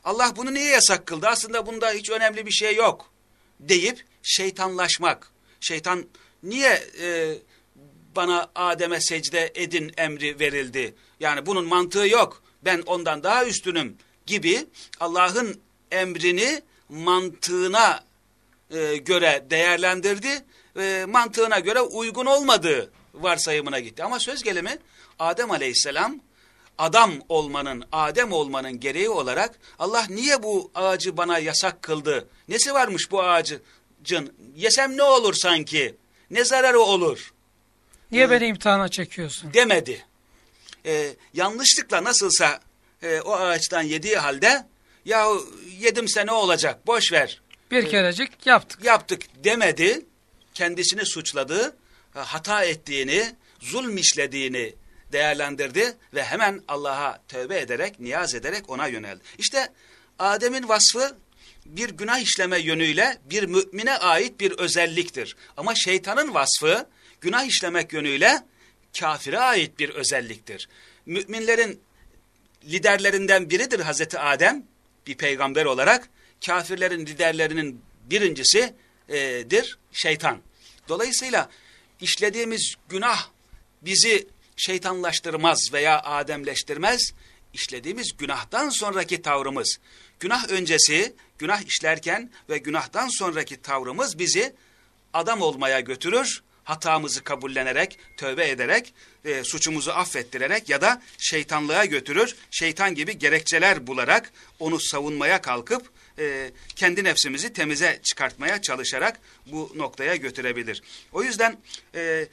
Allah bunu niye yasak kıldı? Aslında bunda hiç önemli bir şey yok deyip şeytanlaşmak. Şeytan niye e, bana Adem'e secde edin emri verildi? Yani bunun mantığı yok. Ben ondan daha üstünüm gibi Allah'ın emrini mantığına e, göre değerlendirdi. E, mantığına göre uygun olmadığı varsayımına gitti. Ama söz gelimi Adem aleyhisselam adam olmanın, Adem olmanın gereği olarak Allah niye bu ağacı bana yasak kıldı? Nesi varmış bu ağacın? Yesem ne olur sanki? Ne zararı olur? Niye beni imtihana çekiyorsun? Demedi. Ee, yanlışlıkla nasılsa e, o ağaçtan yediği halde ya yedimse ne olacak boş ver Bir kerecik yaptık. Yaptık demedi. Kendisini suçladı. Hata ettiğini, zulm işlediğini değerlendirdi ve hemen Allah'a tövbe ederek, niyaz ederek ona yöneldi. İşte Adem'in vasfı bir günah işleme yönüyle bir mümine ait bir özelliktir. Ama şeytanın vasfı günah işlemek yönüyle kafire ait bir özelliktir. Müminlerin liderlerinden biridir Hazreti Adem bir peygamber olarak. Kafirlerin liderlerinin birincisidir şeytan. Dolayısıyla işlediğimiz günah bizi şeytanlaştırmaz veya ademleştirmez. İşlediğimiz günahtan sonraki tavrımız, günah öncesi, günah işlerken ve günahtan sonraki tavrımız bizi adam olmaya götürür. Hatamızı kabullenerek, tövbe ederek, e, suçumuzu affettirerek ya da şeytanlığa götürür. Şeytan gibi gerekçeler bularak onu savunmaya kalkıp e, kendi nefsimizi temize çıkartmaya çalışarak bu noktaya götürebilir. O yüzden e,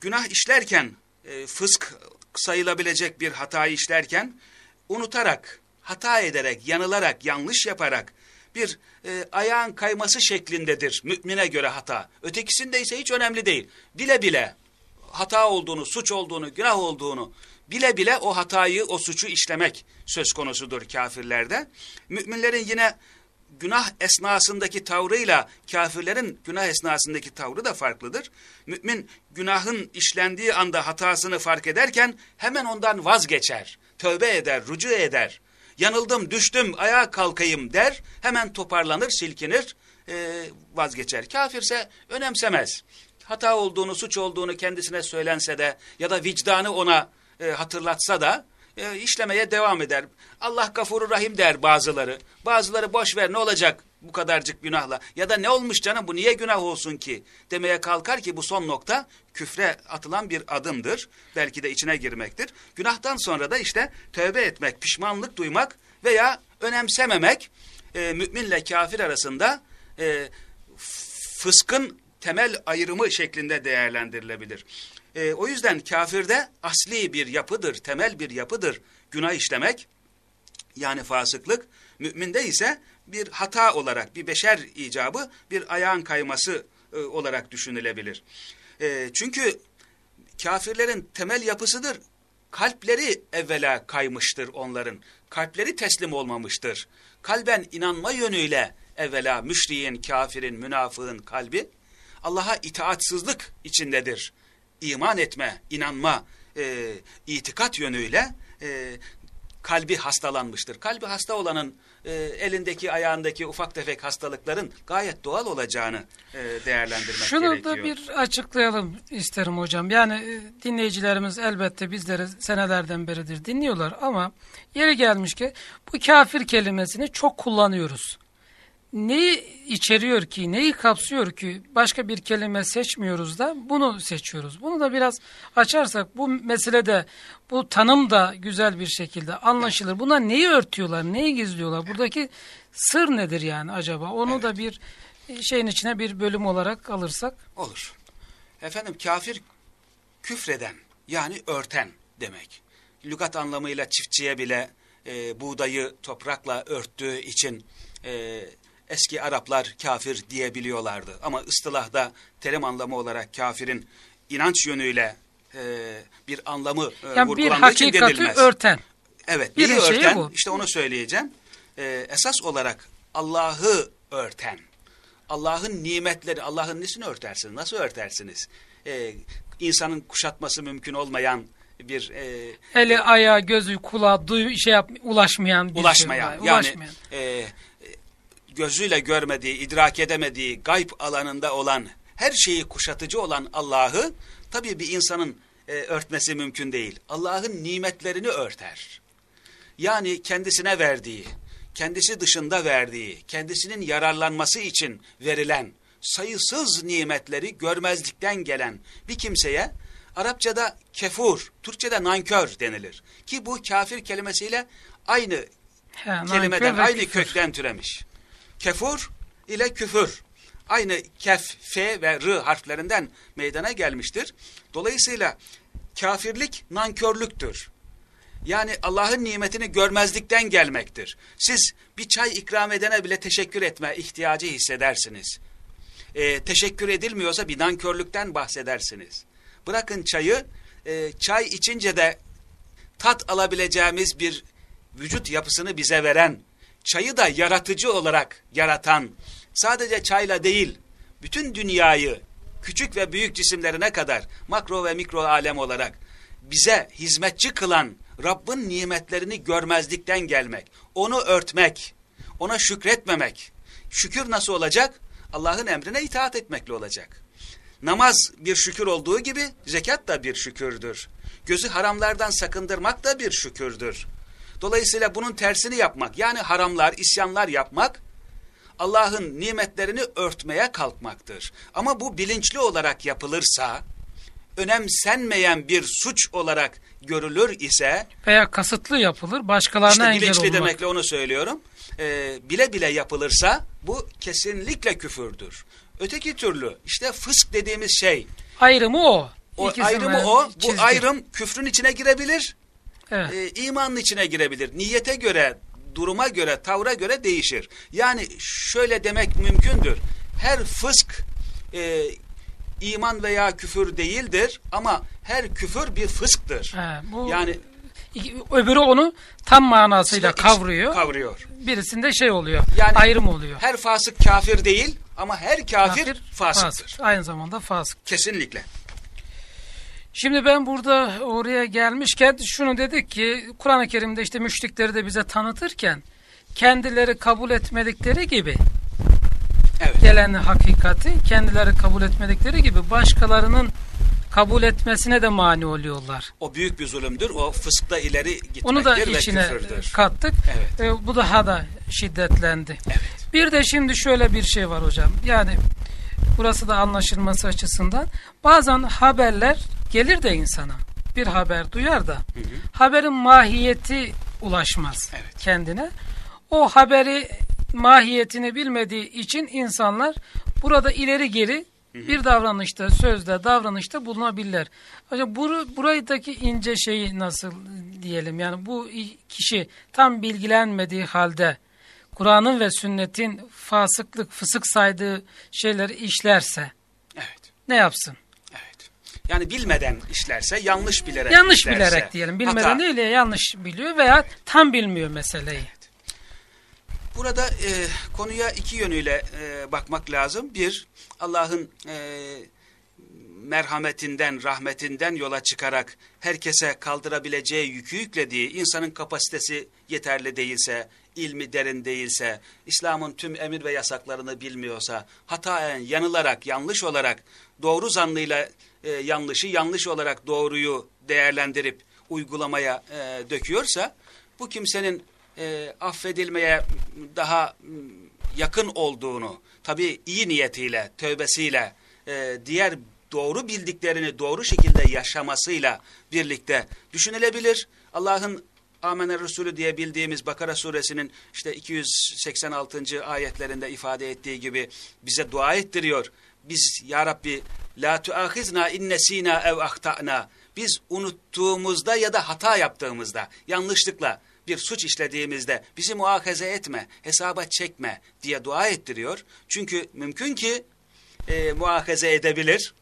günah işlerken, e, fısk sayılabilecek bir hatayı işlerken unutarak, hata ederek, yanılarak, yanlış yaparak bir e, ayağın kayması şeklindedir mümine göre hata. Ötekisinde ise hiç önemli değil. Bile bile hata olduğunu, suç olduğunu, günah olduğunu bile bile o hatayı, o suçu işlemek söz konusudur kafirlerde. Müminlerin yine günah esnasındaki tavrıyla kafirlerin günah esnasındaki tavrı da farklıdır. Mümin günahın işlendiği anda hatasını fark ederken hemen ondan vazgeçer, tövbe eder, rücu eder. Yanıldım, düştüm, ayağa kalkayım der, hemen toparlanır, silkinir, e, vazgeçer. Kafirse önemsemez. Hata olduğunu, suç olduğunu kendisine söylense de ya da vicdanı ona e, hatırlatsa da e, işlemeye devam eder. Allah gafuru rahim der bazıları. Bazıları boş ver ne olacak bu kadarcık günahla. Ya da ne olmuş canım bu niye günah olsun ki demeye kalkar ki bu son nokta küfre atılan bir adımdır. Belki de içine girmektir. Günahtan sonra da işte tövbe etmek, pişmanlık duymak veya önemsememek e, müminle kafir arasında e, fıskın temel ayrımı şeklinde değerlendirilebilir. E, o yüzden kafirde asli bir yapıdır, temel bir yapıdır günah işlemek, yani fasıklık. Müminde ise bir hata olarak, bir beşer icabı, bir ayağın kayması e, olarak düşünülebilir. E, çünkü kafirlerin temel yapısıdır. Kalpleri evvela kaymıştır onların. Kalpleri teslim olmamıştır. Kalben inanma yönüyle evvela müşriğin, kafirin, münafığın kalbi Allah'a itaatsızlık içindedir iman etme, inanma, e, itikat yönüyle e, kalbi hastalanmıştır. Kalbi hasta olanın e, elindeki ayağındaki ufak tefek hastalıkların gayet doğal olacağını e, değerlendirmek Şunu gerekiyor. Şunu da bir açıklayalım isterim hocam. Yani e, dinleyicilerimiz elbette bizleri senelerden beridir dinliyorlar ama yeri gelmiş ki bu kafir kelimesini çok kullanıyoruz neyi içeriyor ki, neyi kapsıyor ki başka bir kelime seçmiyoruz da bunu seçiyoruz. Bunu da biraz açarsak bu meselede bu tanım da güzel bir şekilde anlaşılır. Buna neyi örtüyorlar, neyi gizliyorlar? Buradaki sır nedir yani acaba? Onu evet. da bir şeyin içine bir bölüm olarak alırsak. Olur. Efendim kafir küfreden yani örten demek. Lügat anlamıyla çiftçiye bile e, buğdayı toprakla örttüğü için e, eski Araplar kafir diyebiliyorlardı. Ama ıstılahda terim anlamı olarak kafirin inanç yönüyle e, bir anlamı e, yani vurgulandığı için denilmez. Bir hakikati örten. Evet, bir neyi örten? Bu. İşte onu söyleyeceğim. E, esas olarak Allah'ı örten. Allah'ın nimetleri, Allah'ın nesini örtersiniz? Nasıl örtersiniz? E, insanın kuşatması mümkün olmayan bir... E, Eli, ayağı, gözü, kulağı, duyu, şey yap, ulaşmayan bir ulaşmayan, şey. Yani, ulaşmayan. E, gözüyle görmediği, idrak edemediği gayb alanında olan, her şeyi kuşatıcı olan Allah'ı tabii bir insanın e, örtmesi mümkün değil. Allah'ın nimetlerini örter. Yani kendisine verdiği, kendisi dışında verdiği, kendisinin yararlanması için verilen sayısız nimetleri görmezlikten gelen bir kimseye Arapçada kefur, Türkçede nankör denilir. Ki bu kafir kelimesiyle aynı He, kelimeden, aynı kökten türemiş. Kefur ile küfür. Aynı kef, f ve r harflerinden meydana gelmiştir. Dolayısıyla kafirlik nankörlüktür. Yani Allah'ın nimetini görmezlikten gelmektir. Siz bir çay ikram edene bile teşekkür etme ihtiyacı hissedersiniz. Ee, teşekkür edilmiyorsa bir nankörlükten bahsedersiniz. Bırakın çayı, e, çay içince de tat alabileceğimiz bir vücut yapısını bize veren, çayı da yaratıcı olarak yaratan, sadece çayla değil, bütün dünyayı, küçük ve büyük cisimlerine kadar, makro ve mikro alem olarak bize hizmetçi kılan Rabbin nimetlerini görmezlikten gelmek, onu örtmek, ona şükretmemek. Şükür nasıl olacak? Allah'ın emrine itaat etmekle olacak. Namaz bir şükür olduğu gibi zekat da bir şükürdür. Gözü haramlardan sakındırmak da bir şükürdür. Dolayısıyla bunun tersini yapmak yani haramlar, isyanlar yapmak Allah'ın nimetlerini örtmeye kalkmaktır. Ama bu bilinçli olarak yapılırsa, önemsenmeyen bir suç olarak görülür ise veya kasıtlı yapılır başkalarına işte engel olmak. demekle onu söylüyorum. Ee, bile bile yapılırsa bu kesinlikle küfürdür. Öteki türlü işte fısk dediğimiz şey Ayrımı o. o ayrımı o. Bu çizgi. ayrım küfrün içine girebilir. Evet. e, imanın içine girebilir. Niyete göre, duruma göre, tavra göre değişir. Yani şöyle demek mümkündür. Her fısk e, iman veya küfür değildir ama her küfür bir fısktır. He, bu Yani öbürü onu tam manasıyla iç- kavruyor. kavruyor. Birisinde şey oluyor. Yani ayrım oluyor. Her fasık kafir değil ama her kafir, fasıktır. fasık. Aynı zamanda fasık. Kesinlikle. Şimdi ben burada oraya gelmişken şunu dedik ki Kur'an-ı Kerim'de işte müşrikleri de bize tanıtırken kendileri kabul etmedikleri gibi Evet. gelen hakikati kendileri kabul etmedikleri gibi başkalarının kabul etmesine de mani oluyorlar. O büyük bir zulümdür. O fıskta ileri gitmektir Onu da içine küfürdür. kattık. Evet. E, bu daha da şiddetlendi. Evet. Bir de şimdi şöyle bir şey var hocam. Yani burası da anlaşılması açısından bazen haberler gelir de insana. Bir haber duyar da haberin mahiyeti ulaşmaz Evet. kendine. O haberi mahiyetini bilmediği için insanlar burada ileri geri bir davranışta, sözde, davranışta bulunabilirler. Hocam bur buradaki ince şeyi nasıl diyelim? Yani bu kişi tam bilgilenmediği halde Kur'an'ın ve sünnetin fasıklık, fısık saydığı şeyleri işlerse Evet. ne yapsın? Evet. Yani bilmeden işlerse, yanlış bilerek yanlış işlerse, bilerek diyelim. Bilmeden hata. değil ya yanlış biliyor veya tam bilmiyor meseleyi. Burada e, konuya iki yönüyle e, bakmak lazım. Bir, Allah'ın e, merhametinden, rahmetinden yola çıkarak herkese kaldırabileceği yükü yüklediği, insanın kapasitesi yeterli değilse, ilmi derin değilse, İslam'ın tüm emir ve yasaklarını bilmiyorsa, hataen, yanılarak, yanlış olarak, doğru zannıyla e, yanlışı, yanlış olarak doğruyu değerlendirip uygulamaya e, döküyorsa, bu kimsenin e, affedilmeye daha m, yakın olduğunu, tabi iyi niyetiyle, tövbesiyle, e, diğer doğru bildiklerini doğru şekilde yaşamasıyla birlikte düşünülebilir. Allah'ın Amener Resulü diye bildiğimiz Bakara suresinin işte 286. ayetlerinde ifade ettiği gibi bize dua ettiriyor. Biz ya Rabbi la tuahizna innesina ev ahtana biz unuttuğumuzda ya da hata yaptığımızda yanlışlıkla bir suç işlediğimizde bizi muhakaze etme, hesaba çekme diye dua ettiriyor. Çünkü mümkün ki e, muhakaze edebilir.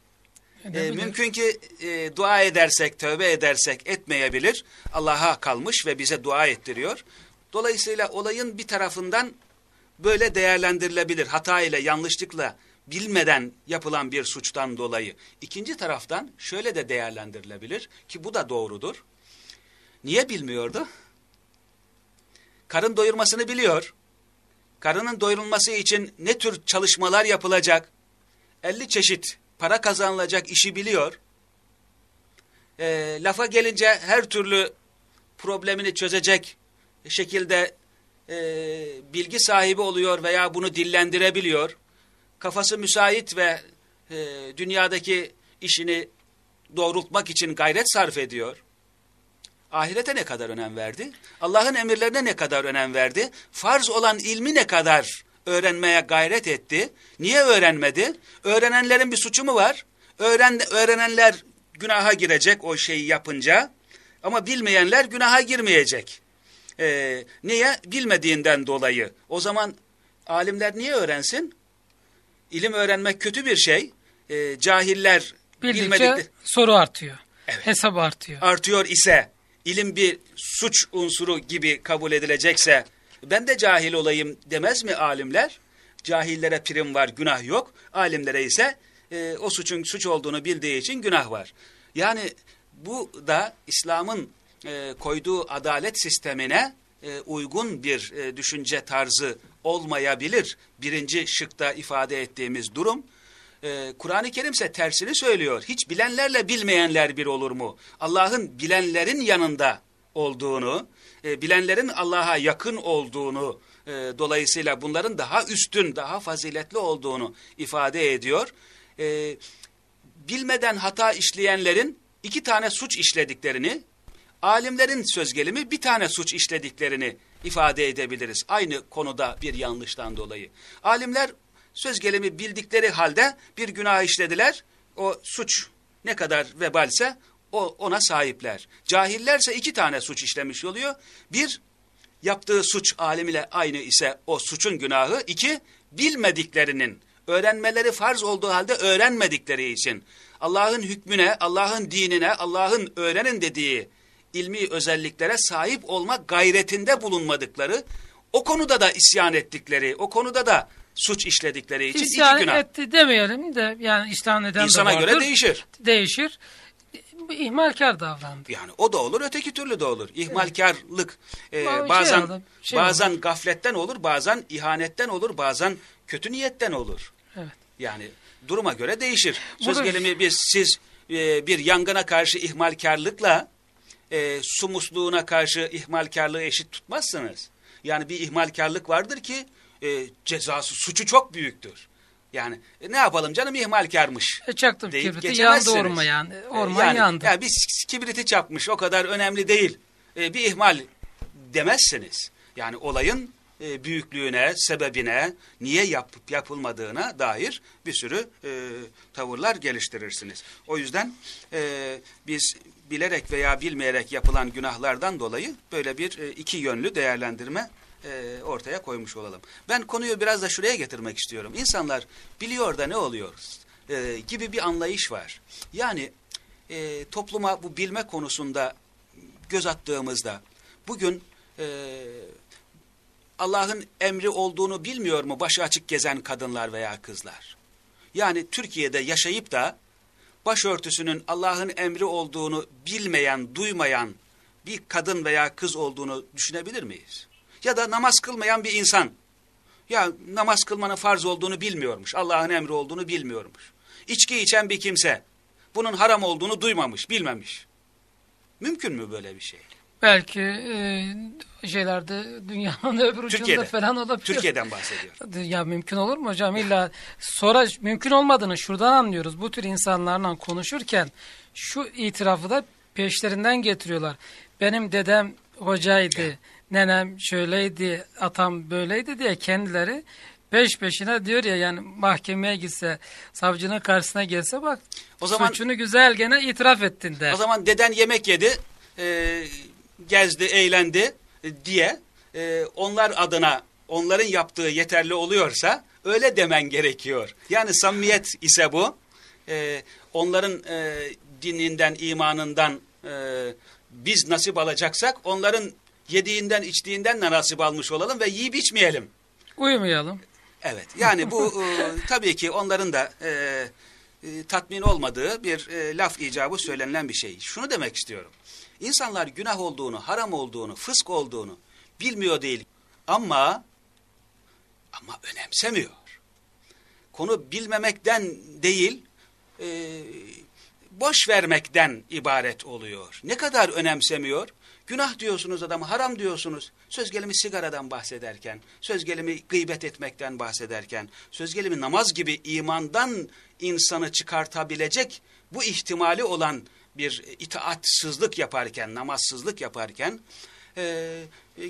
E, Edebilir. mümkün ki e, dua edersek, tövbe edersek etmeyebilir. Allah'a kalmış ve bize dua ettiriyor. Dolayısıyla olayın bir tarafından böyle değerlendirilebilir. Hata ile, yanlışlıkla, bilmeden yapılan bir suçtan dolayı. İkinci taraftan şöyle de değerlendirilebilir ki bu da doğrudur. Niye bilmiyordu? Karın doyurmasını biliyor. Karının doyurulması için ne tür çalışmalar yapılacak? 50 çeşit para kazanılacak işi biliyor. E, lafa gelince her türlü problemini çözecek şekilde e, bilgi sahibi oluyor veya bunu dillendirebiliyor. Kafası müsait ve e, dünyadaki işini doğrultmak için gayret sarf ediyor. Ahirete ne kadar önem verdi? Allah'ın emirlerine ne kadar önem verdi? Farz olan ilmi ne kadar öğrenmeye gayret etti? Niye öğrenmedi? Öğrenenlerin bir suçu mu var? Öğren, öğrenenler günaha girecek o şeyi yapınca. Ama bilmeyenler günaha girmeyecek. E, niye? Bilmediğinden dolayı. O zaman alimler niye öğrensin? İlim öğrenmek kötü bir şey. E, cahiller Bildikçe bilmedikleri soru artıyor. Evet. Hesap artıyor. artıyor ise ilim bir suç unsuru gibi kabul edilecekse ben de cahil olayım demez mi alimler? Cahillere prim var, günah yok. Alimlere ise e, o suçun suç olduğunu bildiği için günah var. Yani bu da İslam'ın e, koyduğu adalet sistemine e, uygun bir e, düşünce tarzı olmayabilir. Birinci şıkta ifade ettiğimiz durum. Ee, Kur'an-ı Kerim ise tersini söylüyor. Hiç bilenlerle bilmeyenler bir olur mu? Allah'ın bilenlerin yanında olduğunu, e, bilenlerin Allah'a yakın olduğunu, e, dolayısıyla bunların daha üstün, daha faziletli olduğunu ifade ediyor. E, bilmeden hata işleyenlerin iki tane suç işlediklerini, alimlerin söz gelimi bir tane suç işlediklerini ifade edebiliriz. Aynı konuda bir yanlıştan dolayı. Alimler söz gelimi bildikleri halde bir günah işlediler. O suç ne kadar vebalse o, ona sahipler. Cahillerse iki tane suç işlemiş oluyor. Bir, yaptığı suç alim ile aynı ise o suçun günahı. İki, bilmediklerinin, öğrenmeleri farz olduğu halde öğrenmedikleri için Allah'ın hükmüne, Allah'ın dinine, Allah'ın öğrenin dediği ilmi özelliklere sahip olma gayretinde bulunmadıkları, o konuda da isyan ettikleri, o konuda da suç işledikleri için İsyan iki günah. etti demeyelim de yani isyan eden İnsana de vardır. göre değişir. Değişir. Bu ihmalkar davrandı. Yani o da olur, öteki türlü de olur. İhmalkarlık e, Ama şey bazen oldu, şey bazen gafletten olur, bazen ihanetten olur, bazen kötü niyetten olur. Evet. Yani duruma göre değişir. Söz Burada- gelimi biz siz e, bir yangına karşı ihmalkarlıkla e, su musluğuna karşı ihmalkarlığı eşit tutmazsınız. Yani bir ihmalkarlık vardır ki e, cezası, suçu çok büyüktür. Yani e, ne yapalım canım ihmalkarmış. E çaktım deyip kibriti yandı orman yani. E, Orman yani, yandı. Yani bir kibriti çakmış o kadar önemli değil. E, bir ihmal demezsiniz. Yani olayın e, büyüklüğüne, sebebine, niye yapıp yapılmadığına dair bir sürü e, tavırlar geliştirirsiniz. O yüzden e, biz bilerek veya bilmeyerek yapılan günahlardan dolayı böyle bir e, iki yönlü değerlendirme e, ortaya koymuş olalım. Ben konuyu biraz da şuraya getirmek istiyorum. İnsanlar biliyor da ne oluyor e, gibi bir anlayış var. Yani e, topluma bu bilme konusunda göz attığımızda bugün e, Allah'ın emri olduğunu bilmiyor mu başı açık gezen kadınlar veya kızlar? Yani Türkiye'de yaşayıp da başörtüsünün Allah'ın emri olduğunu bilmeyen, duymayan bir kadın veya kız olduğunu düşünebilir miyiz? Ya da namaz kılmayan bir insan. Ya namaz kılmanın farz olduğunu bilmiyormuş, Allah'ın emri olduğunu bilmiyormuş. İçki içen bir kimse bunun haram olduğunu duymamış, bilmemiş. Mümkün mü böyle bir şey? Belki e, şeylerde dünyanın öbür ucunda Türkiye'de. falan olabilir. Türkiye'den bahsediyor. Ya mümkün olur mu hocam? İlla sonra mümkün olmadığını şuradan anlıyoruz. Bu tür insanlarla konuşurken şu itirafı da peşlerinden getiriyorlar. Benim dedem hocaydı, nenem şöyleydi, atam böyleydi diye kendileri peş peşine diyor ya yani mahkemeye gitse, savcının karşısına gelse bak O zaman- suçunu güzel gene itiraf ettin der. O zaman deden yemek yedi, e, gezdi, eğlendi e, diye e, onlar adına onların yaptığı yeterli oluyorsa öyle demen gerekiyor. Yani samimiyet ise bu. E, onların e, dininden, imanından e, biz nasip alacaksak onların yediğinden, içtiğinden de nasip almış olalım ve yiyip içmeyelim. Uyumayalım. Evet yani bu e, tabii ki onların da e, e, tatmin olmadığı bir e, laf icabı söylenilen bir şey. Şunu demek istiyorum. İnsanlar günah olduğunu, haram olduğunu, fısk olduğunu bilmiyor değil ama ama önemsemiyor. Konu bilmemekten değil, e, boş vermekten ibaret oluyor. Ne kadar önemsemiyor? Günah diyorsunuz adamı, haram diyorsunuz. Söz gelimi sigaradan bahsederken, söz gelimi gıybet etmekten bahsederken, söz gelimi namaz gibi imandan insanı çıkartabilecek bu ihtimali olan bir itaatsızlık yaparken, namazsızlık yaparken e,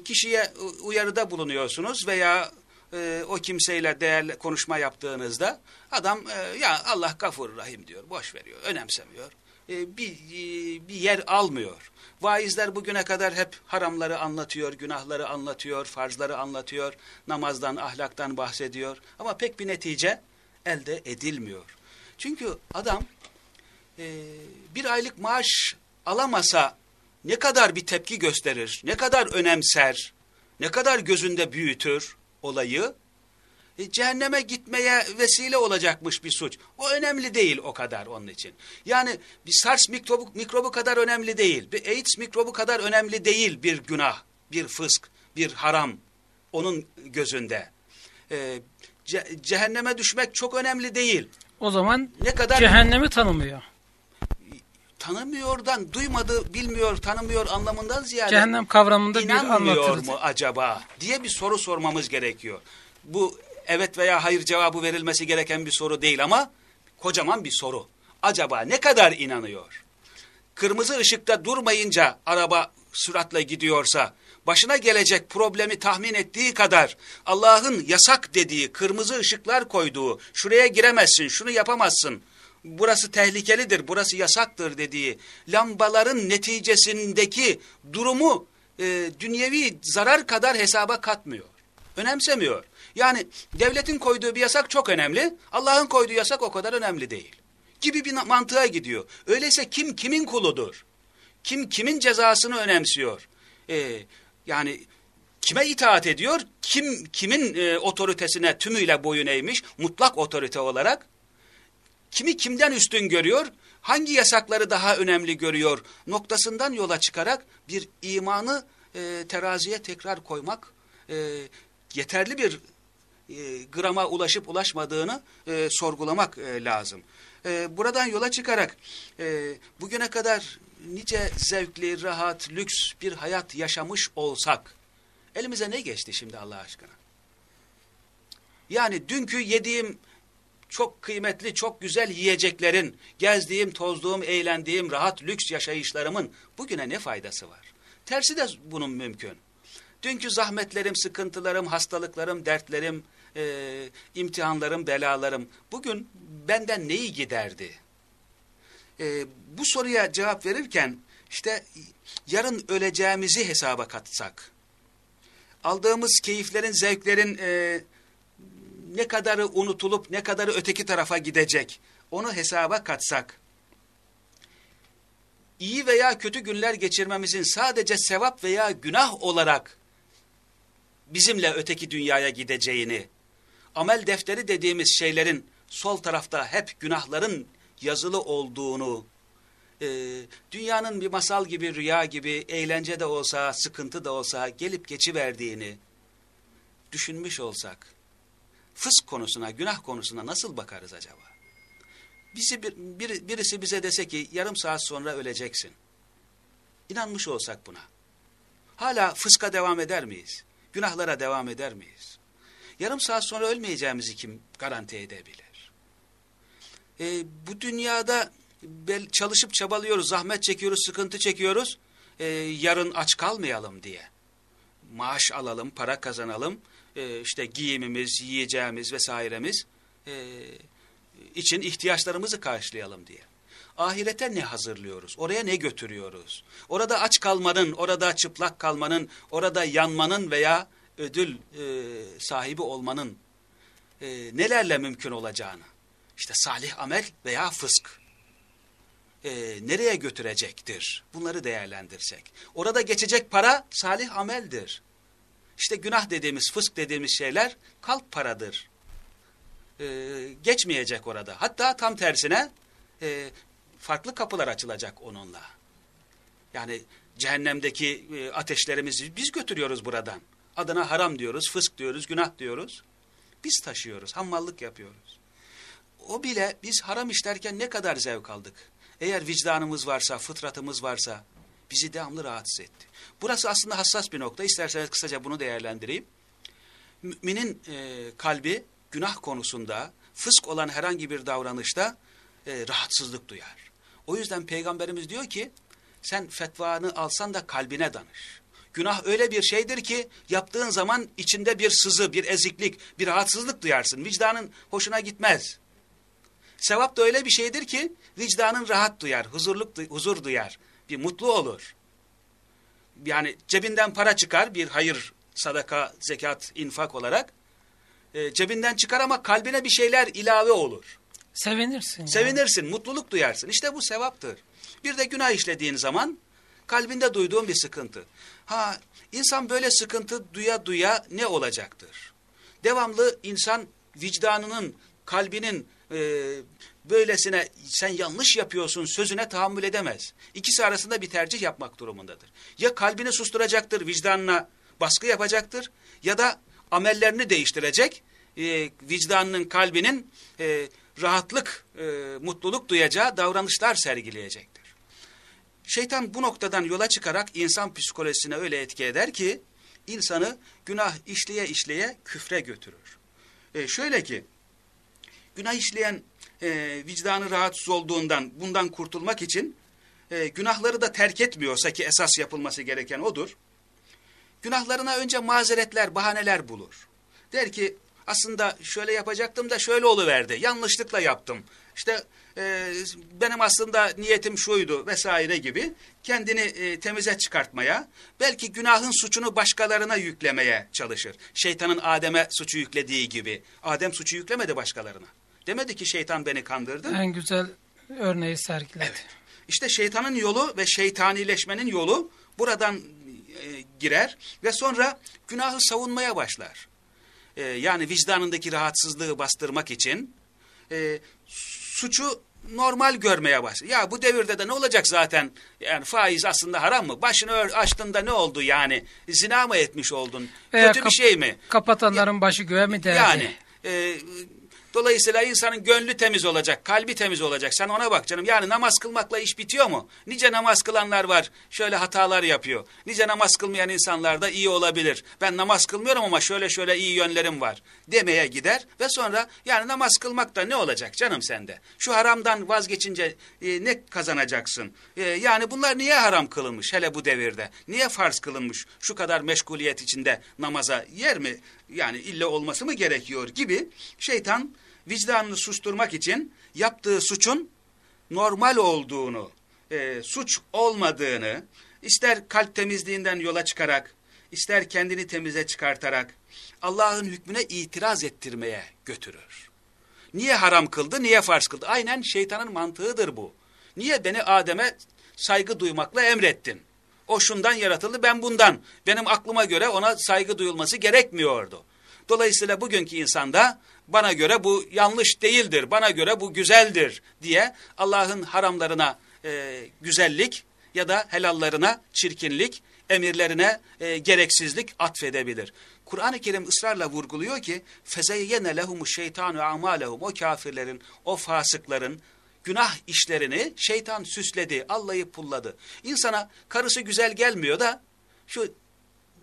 kişiye uyarıda bulunuyorsunuz veya e, o kimseyle değerli konuşma yaptığınızda adam e, ya Allah gafur rahim diyor, boş veriyor, önemsemiyor. E, bir, e, bir yer almıyor. Vaizler bugüne kadar hep haramları anlatıyor, günahları anlatıyor, farzları anlatıyor, namazdan, ahlaktan bahsediyor. Ama pek bir netice elde edilmiyor. Çünkü adam e, bir aylık maaş alamasa ne kadar bir tepki gösterir, ne kadar önemser, ne kadar gözünde büyütür olayı, cehenneme gitmeye vesile olacakmış bir suç. O önemli değil o kadar onun için. Yani bir SARS mikrobu, mikrobu kadar önemli değil, bir AIDS mikrobu kadar önemli değil bir günah, bir fısk, bir haram onun gözünde. E, ce cehenneme düşmek çok önemli değil. O zaman ne kadar cehennemi tanımıyor. Tanımıyordan, duymadı, bilmiyor, tanımıyor anlamından ziyade cehennem kavramında bir inanmıyor anlatırdı. mu acaba diye bir soru sormamız gerekiyor. Bu evet veya hayır cevabı verilmesi gereken bir soru değil ama kocaman bir soru. Acaba ne kadar inanıyor? Kırmızı ışıkta durmayınca araba süratle gidiyorsa başına gelecek problemi tahmin ettiği kadar Allah'ın yasak dediği, kırmızı ışıklar koyduğu, şuraya giremezsin, şunu yapamazsın, burası tehlikelidir, burası yasaktır dediği lambaların neticesindeki durumu e, dünyevi zarar kadar hesaba katmıyor. Önemsemiyor. Yani devletin koyduğu bir yasak çok önemli, Allah'ın koyduğu yasak o kadar önemli değil. Gibi bir mantığa gidiyor. Öyleyse kim kimin kuludur? Kim kimin cezasını önemsiyor? Ee, yani kime itaat ediyor? Kim kimin e, otoritesine tümüyle boyun eğmiş? Mutlak otorite olarak. Kimi kimden üstün görüyor? Hangi yasakları daha önemli görüyor? Noktasından yola çıkarak bir imanı e, teraziye tekrar koymak e, yeterli bir e, grama ulaşıp ulaşmadığını e, sorgulamak e, lazım. E, buradan yola çıkarak e, bugüne kadar nice zevkli, rahat, lüks bir hayat yaşamış olsak elimize ne geçti şimdi Allah aşkına? Yani dünkü yediğim çok kıymetli, çok güzel yiyeceklerin, gezdiğim, tozduğum, eğlendiğim, rahat, lüks yaşayışlarımın bugüne ne faydası var? Tersi de bunun mümkün. Dünkü zahmetlerim, sıkıntılarım, hastalıklarım, dertlerim, e, imtihanlarım, belalarım bugün benden neyi giderdi? E, bu soruya cevap verirken işte yarın öleceğimizi hesaba katsak, aldığımız keyiflerin, zevklerin e, ne kadarı unutulup ne kadarı öteki tarafa gidecek onu hesaba katsak, iyi veya kötü günler geçirmemizin sadece sevap veya günah olarak bizimle öteki dünyaya gideceğini, amel defteri dediğimiz şeylerin sol tarafta hep günahların yazılı olduğunu, e, dünyanın bir masal gibi, rüya gibi, eğlence de olsa, sıkıntı da olsa gelip geçiverdiğini düşünmüş olsak, fısk konusuna, günah konusuna nasıl bakarız acaba? Bizi bir, bir, birisi bize dese ki yarım saat sonra öleceksin. İnanmış olsak buna. Hala fıska devam eder miyiz? Günahlara devam eder miyiz? Yarım saat sonra ölmeyeceğimizi kim garanti edebilir? Ee, bu dünyada çalışıp çabalıyoruz, zahmet çekiyoruz, sıkıntı çekiyoruz. Ee, yarın aç kalmayalım diye. Maaş alalım, para kazanalım. Ee, işte giyimimiz, yiyeceğimiz vesairemiz e, için ihtiyaçlarımızı karşılayalım diye. Ahirete ne hazırlıyoruz? Oraya ne götürüyoruz? Orada aç kalmanın, orada çıplak kalmanın, orada yanmanın veya ödül e, sahibi olmanın e, nelerle mümkün olacağını, işte salih amel veya fısk e, nereye götürecektir? Bunları değerlendirsek. Orada geçecek para salih ameldir. İşte günah dediğimiz, fısk dediğimiz şeyler kalp paradır. E, geçmeyecek orada. Hatta tam tersine e, farklı kapılar açılacak onunla. Yani cehennemdeki e, ateşlerimizi biz götürüyoruz buradan. Adına haram diyoruz, fısk diyoruz, günah diyoruz. Biz taşıyoruz, hammallık yapıyoruz. O bile biz haram işlerken ne kadar zevk aldık. Eğer vicdanımız varsa, fıtratımız varsa bizi devamlı rahatsız etti. Burası aslında hassas bir nokta. İsterseniz kısaca bunu değerlendireyim. Müminin e, kalbi günah konusunda, fısk olan herhangi bir davranışta e, rahatsızlık duyar. O yüzden Peygamberimiz diyor ki, sen fetvanı alsan da kalbine danış. Günah öyle bir şeydir ki yaptığın zaman içinde bir sızı, bir eziklik, bir rahatsızlık duyarsın. Vicdanın hoşuna gitmez. Sevap da öyle bir şeydir ki vicdanın rahat duyar, huzurluk, huzur duyar, bir mutlu olur. Yani cebinden para çıkar bir hayır, sadaka, zekat, infak olarak. E, cebinden çıkar ama kalbine bir şeyler ilave olur. Sevinirsin. Sevinirsin, yani. mutluluk duyarsın. İşte bu sevaptır. Bir de günah işlediğin zaman kalbinde duyduğun bir sıkıntı. Ha insan böyle sıkıntı duya duya ne olacaktır? Devamlı insan vicdanının, kalbinin e, böylesine sen yanlış yapıyorsun sözüne tahammül edemez. İkisi arasında bir tercih yapmak durumundadır. Ya kalbini susturacaktır, vicdanına baskı yapacaktır ya da amellerini değiştirecek, e, vicdanının, kalbinin e, rahatlık, e, mutluluk duyacağı davranışlar sergileyecektir. Şeytan bu noktadan yola çıkarak insan psikolojisine öyle etki eder ki, insanı günah işleye işleye küfre götürür. E, şöyle ki, günah işleyen e, vicdanı rahatsız olduğundan, bundan kurtulmak için e, günahları da terk etmiyorsa ki esas yapılması gereken odur, günahlarına önce mazeretler, bahaneler bulur. Der ki, aslında şöyle yapacaktım da şöyle oluverdi, yanlışlıkla yaptım. İşte e, benim aslında niyetim şuydu vesaire gibi kendini e, temize çıkartmaya, belki günahın suçunu başkalarına yüklemeye çalışır. Şeytanın Adem'e suçu yüklediği gibi. Adem suçu yüklemedi başkalarına. Demedi ki şeytan beni kandırdı. En güzel örneği sergiledi. Evet. İşte şeytanın yolu ve şeytanileşmenin yolu buradan e, girer ve sonra günahı savunmaya başlar. E, yani vicdanındaki rahatsızlığı bastırmak için e, suçu normal görmeye başlar. Ya bu devirde de ne olacak zaten? Yani faiz aslında haram mı? Başını açtın da ne oldu yani? Zina mı etmiş oldun? Veya Kötü bir şey mi? Kapatanların ya, başı göğe mi değerli? Yani e, Dolayısıyla insanın gönlü temiz olacak, kalbi temiz olacak. Sen ona bak canım. Yani namaz kılmakla iş bitiyor mu? Nice namaz kılanlar var, şöyle hatalar yapıyor. Nice namaz kılmayan insanlar da iyi olabilir. Ben namaz kılmıyorum ama şöyle şöyle iyi yönlerim var demeye gider. Ve sonra yani namaz kılmakta ne olacak canım sende? Şu haramdan vazgeçince e, ne kazanacaksın? E, yani bunlar niye haram kılınmış hele bu devirde? Niye farz kılınmış şu kadar meşguliyet içinde namaza yer mi? Yani ille olması mı gerekiyor gibi şeytan vicdanını susturmak için yaptığı suçun normal olduğunu, e, suç olmadığını, ister kalp temizliğinden yola çıkarak, ister kendini temize çıkartarak Allah'ın hükmüne itiraz ettirmeye götürür. Niye haram kıldı, niye farz kıldı? Aynen şeytanın mantığıdır bu. Niye beni Adem'e saygı duymakla emrettin? O şundan yaratıldı, ben bundan. Benim aklıma göre ona saygı duyulması gerekmiyordu. Dolayısıyla bugünkü insanda bana göre bu yanlış değildir, bana göre bu güzeldir diye Allah'ın haramlarına e, güzellik ya da helallarına çirkinlik, emirlerine e, gereksizlik atfedebilir. Kur'an-ı Kerim ısrarla vurguluyor ki fezeyyene lehumu şeytanu amalehum o kafirlerin, o fasıkların günah işlerini şeytan süsledi, Allah'ı pulladı. İnsana karısı güzel gelmiyor da şu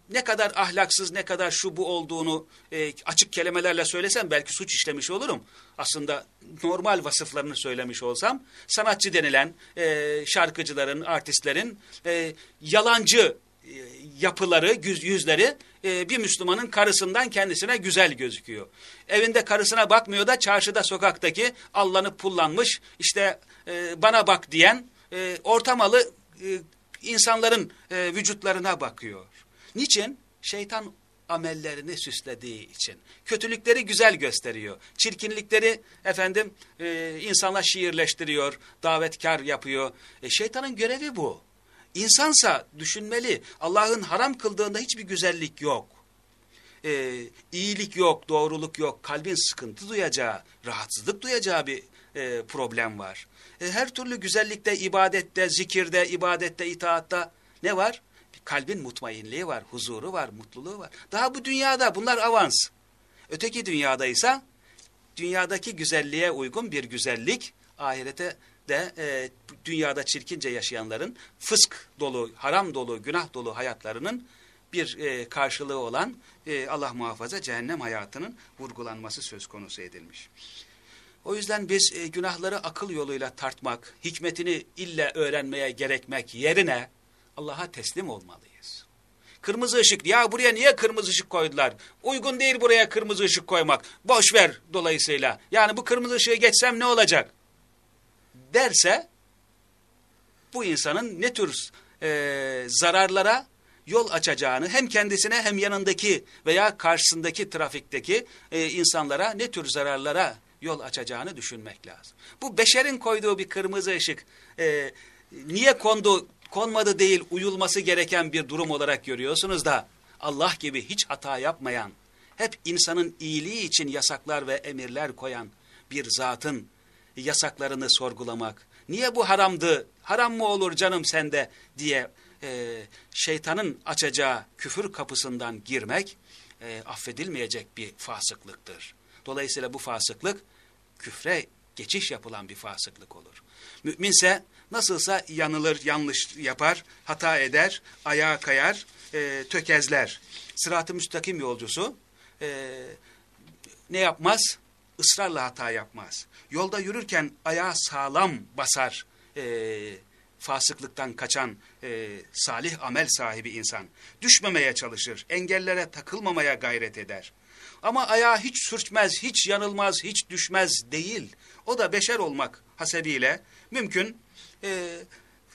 ne kadar ahlaksız, ne kadar şu bu olduğunu e, açık kelimelerle söylesem belki suç işlemiş olurum. Aslında normal vasıflarını söylemiş olsam sanatçı denilen e, şarkıcıların, artistlerin e, yalancı e, yapıları, yüz, yüzleri e, bir Müslümanın karısından kendisine güzel gözüküyor. Evinde karısına bakmıyor da çarşıda sokaktaki allanıp pullanmış işte e, bana bak diyen e, ortamalı e, insanların e, vücutlarına bakıyor. Niçin? Şeytan amellerini süslediği için. Kötülükleri güzel gösteriyor. Çirkinlikleri efendim e, insanla şiirleştiriyor, davetkar yapıyor. E, şeytanın görevi bu. İnsansa düşünmeli. Allah'ın haram kıldığında hiçbir güzellik yok. E, iyilik yok, doğruluk yok. Kalbin sıkıntı duyacağı, rahatsızlık duyacağı bir e, problem var. E, her türlü güzellikte, ibadette, zikirde, ibadette, itaatta ne var? Kalbin mutmainliği var, huzuru var, mutluluğu var. Daha bu dünyada bunlar avans. Öteki dünyada ise dünyadaki güzelliğe uygun bir güzellik ahirete de e, dünyada çirkince yaşayanların fısk dolu, haram dolu, günah dolu hayatlarının bir e, karşılığı olan e, Allah muhafaza cehennem hayatının vurgulanması söz konusu edilmiş. O yüzden biz e, günahları akıl yoluyla tartmak, hikmetini ille öğrenmeye gerekmek yerine Allah'a teslim olmalıyız. Kırmızı ışık ya buraya niye kırmızı ışık koydular? Uygun değil buraya kırmızı ışık koymak. Boş ver dolayısıyla. Yani bu kırmızı ışığı geçsem ne olacak? Derse bu insanın ne tür e, zararlara yol açacağını hem kendisine hem yanındaki veya karşısındaki trafikteki e, insanlara ne tür zararlara yol açacağını düşünmek lazım. Bu beşerin koyduğu bir kırmızı ışık e, niye kondu konmadı değil uyulması gereken bir durum olarak görüyorsunuz da Allah gibi hiç hata yapmayan hep insanın iyiliği için yasaklar ve emirler koyan bir zatın yasaklarını sorgulamak niye bu haramdı haram mı olur canım sende diye e, şeytanın açacağı küfür kapısından girmek e, affedilmeyecek bir fasıklıktır. Dolayısıyla bu fasıklık küfre geçiş yapılan bir fasıklık olur. Müminse nasılsa yanılır, yanlış yapar, hata eder, ayağa kayar, e, tökezler. Sırat-ı müstakim yolcusu e, ne yapmaz? Israrla hata yapmaz. Yolda yürürken ayağı sağlam basar, e, fasıklıktan kaçan e, salih amel sahibi insan. Düşmemeye çalışır, engellere takılmamaya gayret eder. Ama ayağı hiç sürçmez, hiç yanılmaz, hiç düşmez değil. O da beşer olmak hasebiyle mümkün e,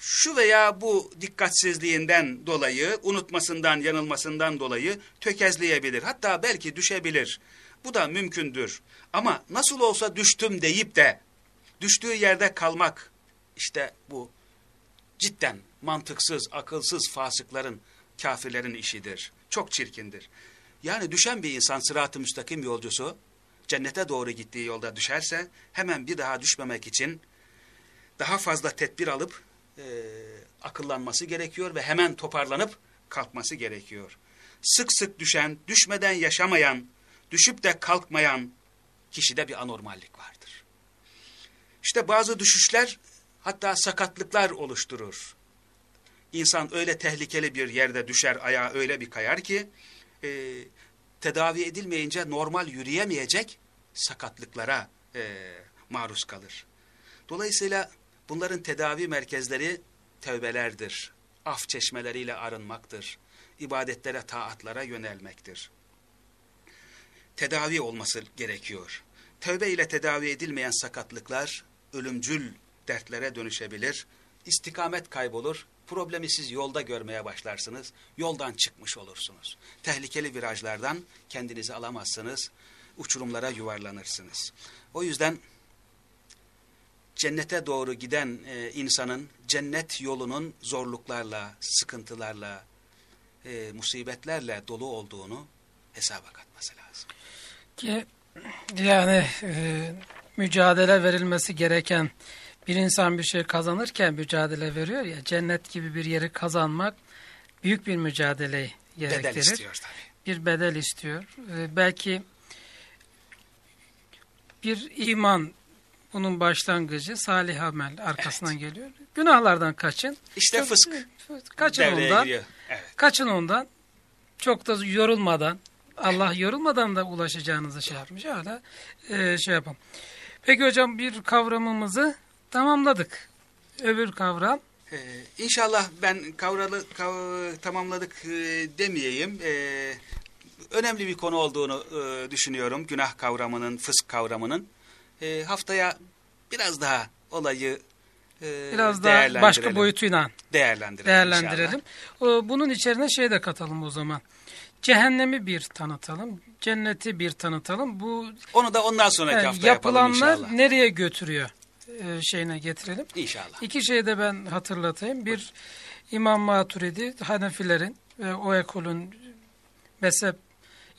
şu veya bu dikkatsizliğinden dolayı, unutmasından, yanılmasından dolayı tökezleyebilir. Hatta belki düşebilir. Bu da mümkündür. Ama nasıl olsa düştüm deyip de düştüğü yerde kalmak işte bu cidden mantıksız, akılsız fasıkların, kafirlerin işidir. Çok çirkindir. Yani düşen bir insan sırat-ı müstakim yolcusu cennete doğru gittiği yolda düşerse hemen bir daha düşmemek için daha fazla tedbir alıp e, akıllanması gerekiyor ve hemen toparlanıp kalkması gerekiyor. Sık sık düşen, düşmeden yaşamayan, düşüp de kalkmayan kişide bir anormallik vardır. İşte bazı düşüşler hatta sakatlıklar oluşturur. İnsan öyle tehlikeli bir yerde düşer, ayağı öyle bir kayar ki e, tedavi edilmeyince normal yürüyemeyecek sakatlıklara e, maruz kalır. Dolayısıyla bunların tedavi merkezleri tövbelerdir, af çeşmeleriyle arınmaktır, ibadetlere, taatlara yönelmektir. Tedavi olması gerekiyor. Tövbe ile tedavi edilmeyen sakatlıklar ölümcül dertlere dönüşebilir, istikamet kaybolur, problemi siz yolda görmeye başlarsınız, yoldan çıkmış olursunuz. Tehlikeli virajlardan kendinizi alamazsınız, uçurumlara yuvarlanırsınız. O yüzden cennete doğru giden e, insanın cennet yolunun zorluklarla, sıkıntılarla, e, musibetlerle dolu olduğunu hesaba katması lazım. Ki yani e, mücadele verilmesi gereken bir insan bir şey kazanırken mücadele veriyor ya cennet gibi bir yeri kazanmak büyük bir mücadele gerektirir. Bedel istiyor tabii. Bir bedel istiyor. Ee, belki bir iman bunun başlangıcı salih amel arkasından evet. geliyor. Günahlardan kaçın. İşte Çok, fısk. Kaçın ondan. Evet. Kaçın ondan. Çok da yorulmadan Allah yorulmadan da ulaşacağınızı şey yapmış. Öyle e, şey yapalım. Peki hocam bir kavramımızı tamamladık. Öbür kavram? Ee, inşallah ben kavralı, kav, tamamladık e, demeyeyim. Ee, önemli bir konu olduğunu e, düşünüyorum. Günah kavramının, fısk kavramının. E, haftaya biraz daha olayı e, Biraz daha başka boyutuyla değerlendirelim. değerlendirelim. Inşallah. Bunun içerisine şey de katalım o zaman. Cehennemi bir tanıtalım, cenneti bir tanıtalım. Bu Onu da ondan sonraki yani hafta yapılanlar yapalım inşallah. nereye götürüyor? E, şeyine getirelim. İnşallah. İki şey de ben hatırlatayım. Bir İmam Maturidi Hanefilerin ve o ekolün mezhep,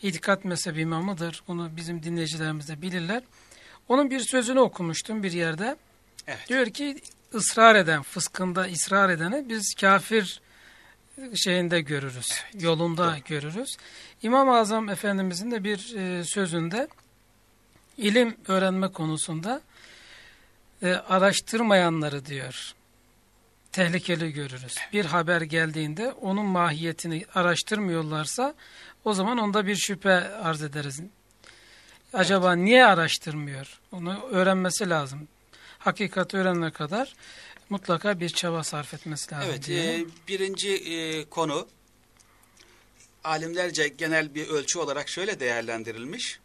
itikat mezhebi imamıdır. Bunu bizim dinleyicilerimiz de bilirler. Onun bir sözünü okumuştum bir yerde. Evet. Diyor ki ısrar eden, fıskında ısrar edene biz kafir şeyinde görürüz, evet. yolunda Doğru. görürüz. İmam-ı Azam Efendimizin de bir e, sözünde ilim öğrenme konusunda e, araştırmayanları diyor tehlikeli görürüz. Bir haber geldiğinde onun mahiyetini araştırmıyorlarsa o zaman onda bir şüphe arz ederiz. Acaba niye araştırmıyor? Onu öğrenmesi lazım. Hakikati öğrenene kadar mutlaka bir çaba sarf etmesi lazım. Evet, e, birinci e, konu alimlerce genel bir ölçü olarak şöyle değerlendirilmiş.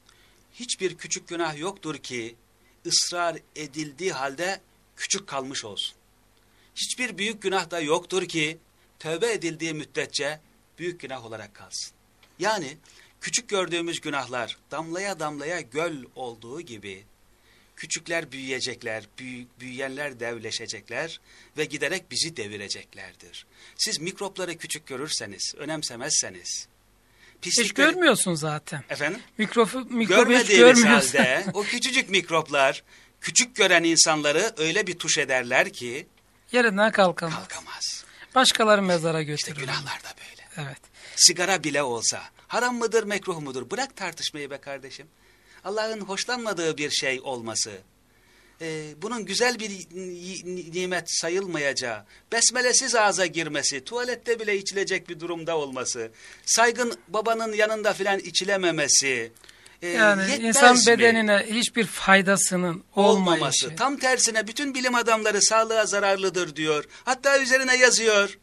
Hiçbir küçük günah yoktur ki ısrar edildiği halde küçük kalmış olsun. Hiçbir büyük günah da yoktur ki tövbe edildiği müddetçe büyük günah olarak kalsın. Yani küçük gördüğümüz günahlar damlaya damlaya göl olduğu gibi küçükler büyüyecekler, büyü, büyüyenler devleşecekler ve giderek bizi devireceklerdir. Siz mikropları küçük görürseniz, önemsemezseniz, Hiç pislikleri... görmüyorsun zaten. Efendim? Mikrofu, mikrobu hiç görmüyorsun. halde o küçücük mikroplar küçük gören insanları öyle bir tuş ederler ki Yerinden kalkamaz. kalkamaz. Başkaları mezara İşte götürür. günahlar da böyle. Evet. Sigara bile olsa haram mıdır mekruh mudur? Bırak tartışmayı be kardeşim. Allah'ın hoşlanmadığı bir şey olması, e, bunun güzel bir ni- nimet sayılmayacağı, besmelesiz ağza girmesi, tuvalette bile içilecek bir durumda olması, saygın babanın yanında filan içilememesi, e, Yani insan mi? bedenine hiçbir faydasının olmayışı. olmaması. Tam tersine bütün bilim adamları sağlığa zararlıdır diyor. Hatta üzerine yazıyor.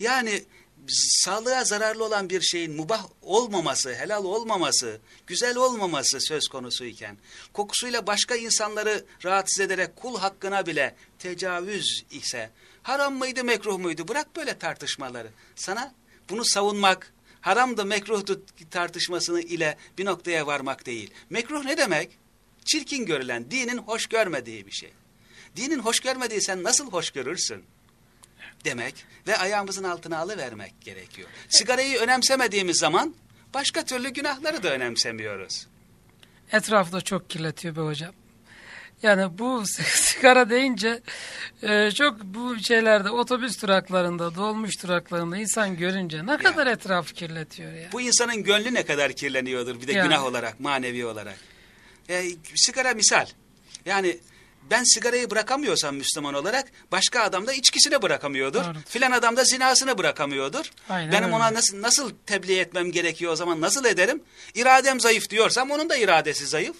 Yani sağlığa zararlı olan bir şeyin mubah olmaması, helal olmaması, güzel olmaması söz konusuyken, kokusuyla başka insanları rahatsız ederek kul hakkına bile tecavüz ise, haram mıydı, mekruh muydu? Bırak böyle tartışmaları. Sana bunu savunmak, haramdı, mekruhtu tartışmasını ile bir noktaya varmak değil. Mekruh ne demek? Çirkin görülen, dinin hoş görmediği bir şey. Dinin hoş görmediği sen nasıl hoş görürsün? Demek ve ayağımızın altına alıvermek gerekiyor. Sigarayı önemsemediğimiz zaman başka türlü günahları da önemsemiyoruz. Etrafı da çok kirletiyor be hocam. Yani bu sigara deyince e, çok bu şeylerde otobüs duraklarında, dolmuş duraklarında insan görünce ne kadar etrafı kirletiyor ya. Bu insanın gönlü ne kadar kirleniyordur bir de Yani. günah olarak, manevi olarak. E, sigara misal. Yani ben sigarayı bırakamıyorsam Müslüman olarak başka adam da içkisini bırakamıyordur. Doğru. Filan adam da zinasını bırakamıyordur. Aynen Benim öyle. ona nasıl nasıl tebliğ etmem gerekiyor o zaman nasıl ederim? İradem zayıf diyorsam onun da iradesi zayıf.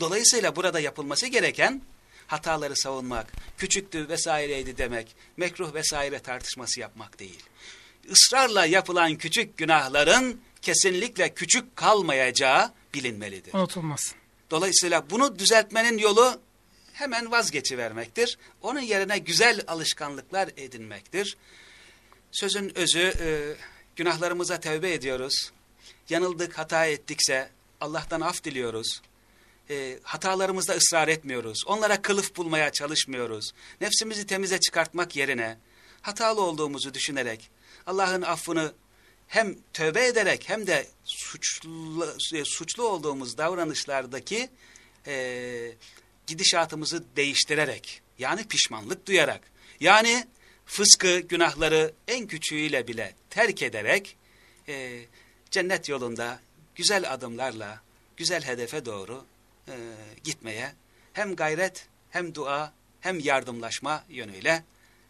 Dolayısıyla burada yapılması gereken hataları savunmak, küçüktü vesaireydi demek, mekruh vesaire tartışması yapmak değil. Israrla yapılan küçük günahların kesinlikle küçük kalmayacağı bilinmelidir. Unutulmasın. Dolayısıyla bunu düzeltmenin yolu hemen vazgeçivermektir. Onun yerine güzel alışkanlıklar edinmektir. Sözün özü e, günahlarımıza tevbe ediyoruz. Yanıldık, hata ettikse Allah'tan af diliyoruz. E, hatalarımızda ısrar etmiyoruz. Onlara kılıf bulmaya çalışmıyoruz. Nefsimizi temize çıkartmak yerine hatalı olduğumuzu düşünerek Allah'ın affını hem tövbe ederek hem de suçlu, suçlu olduğumuz davranışlardaki e, gidişatımızı değiştirerek yani pişmanlık duyarak yani fıskı günahları en küçüğüyle bile terk ederek e, cennet yolunda güzel adımlarla güzel hedefe doğru e, gitmeye hem gayret hem dua hem yardımlaşma yönüyle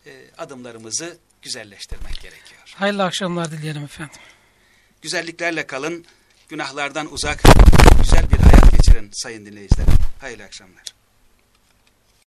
e, adımlarımızı güzelleştirmek gerekiyor. Hayırlı akşamlar dileyelim efendim. Güzelliklerle kalın, günahlardan uzak, güzel bir hayat geçirin sayın dinleyicilerim. Hayırlı akşamlar.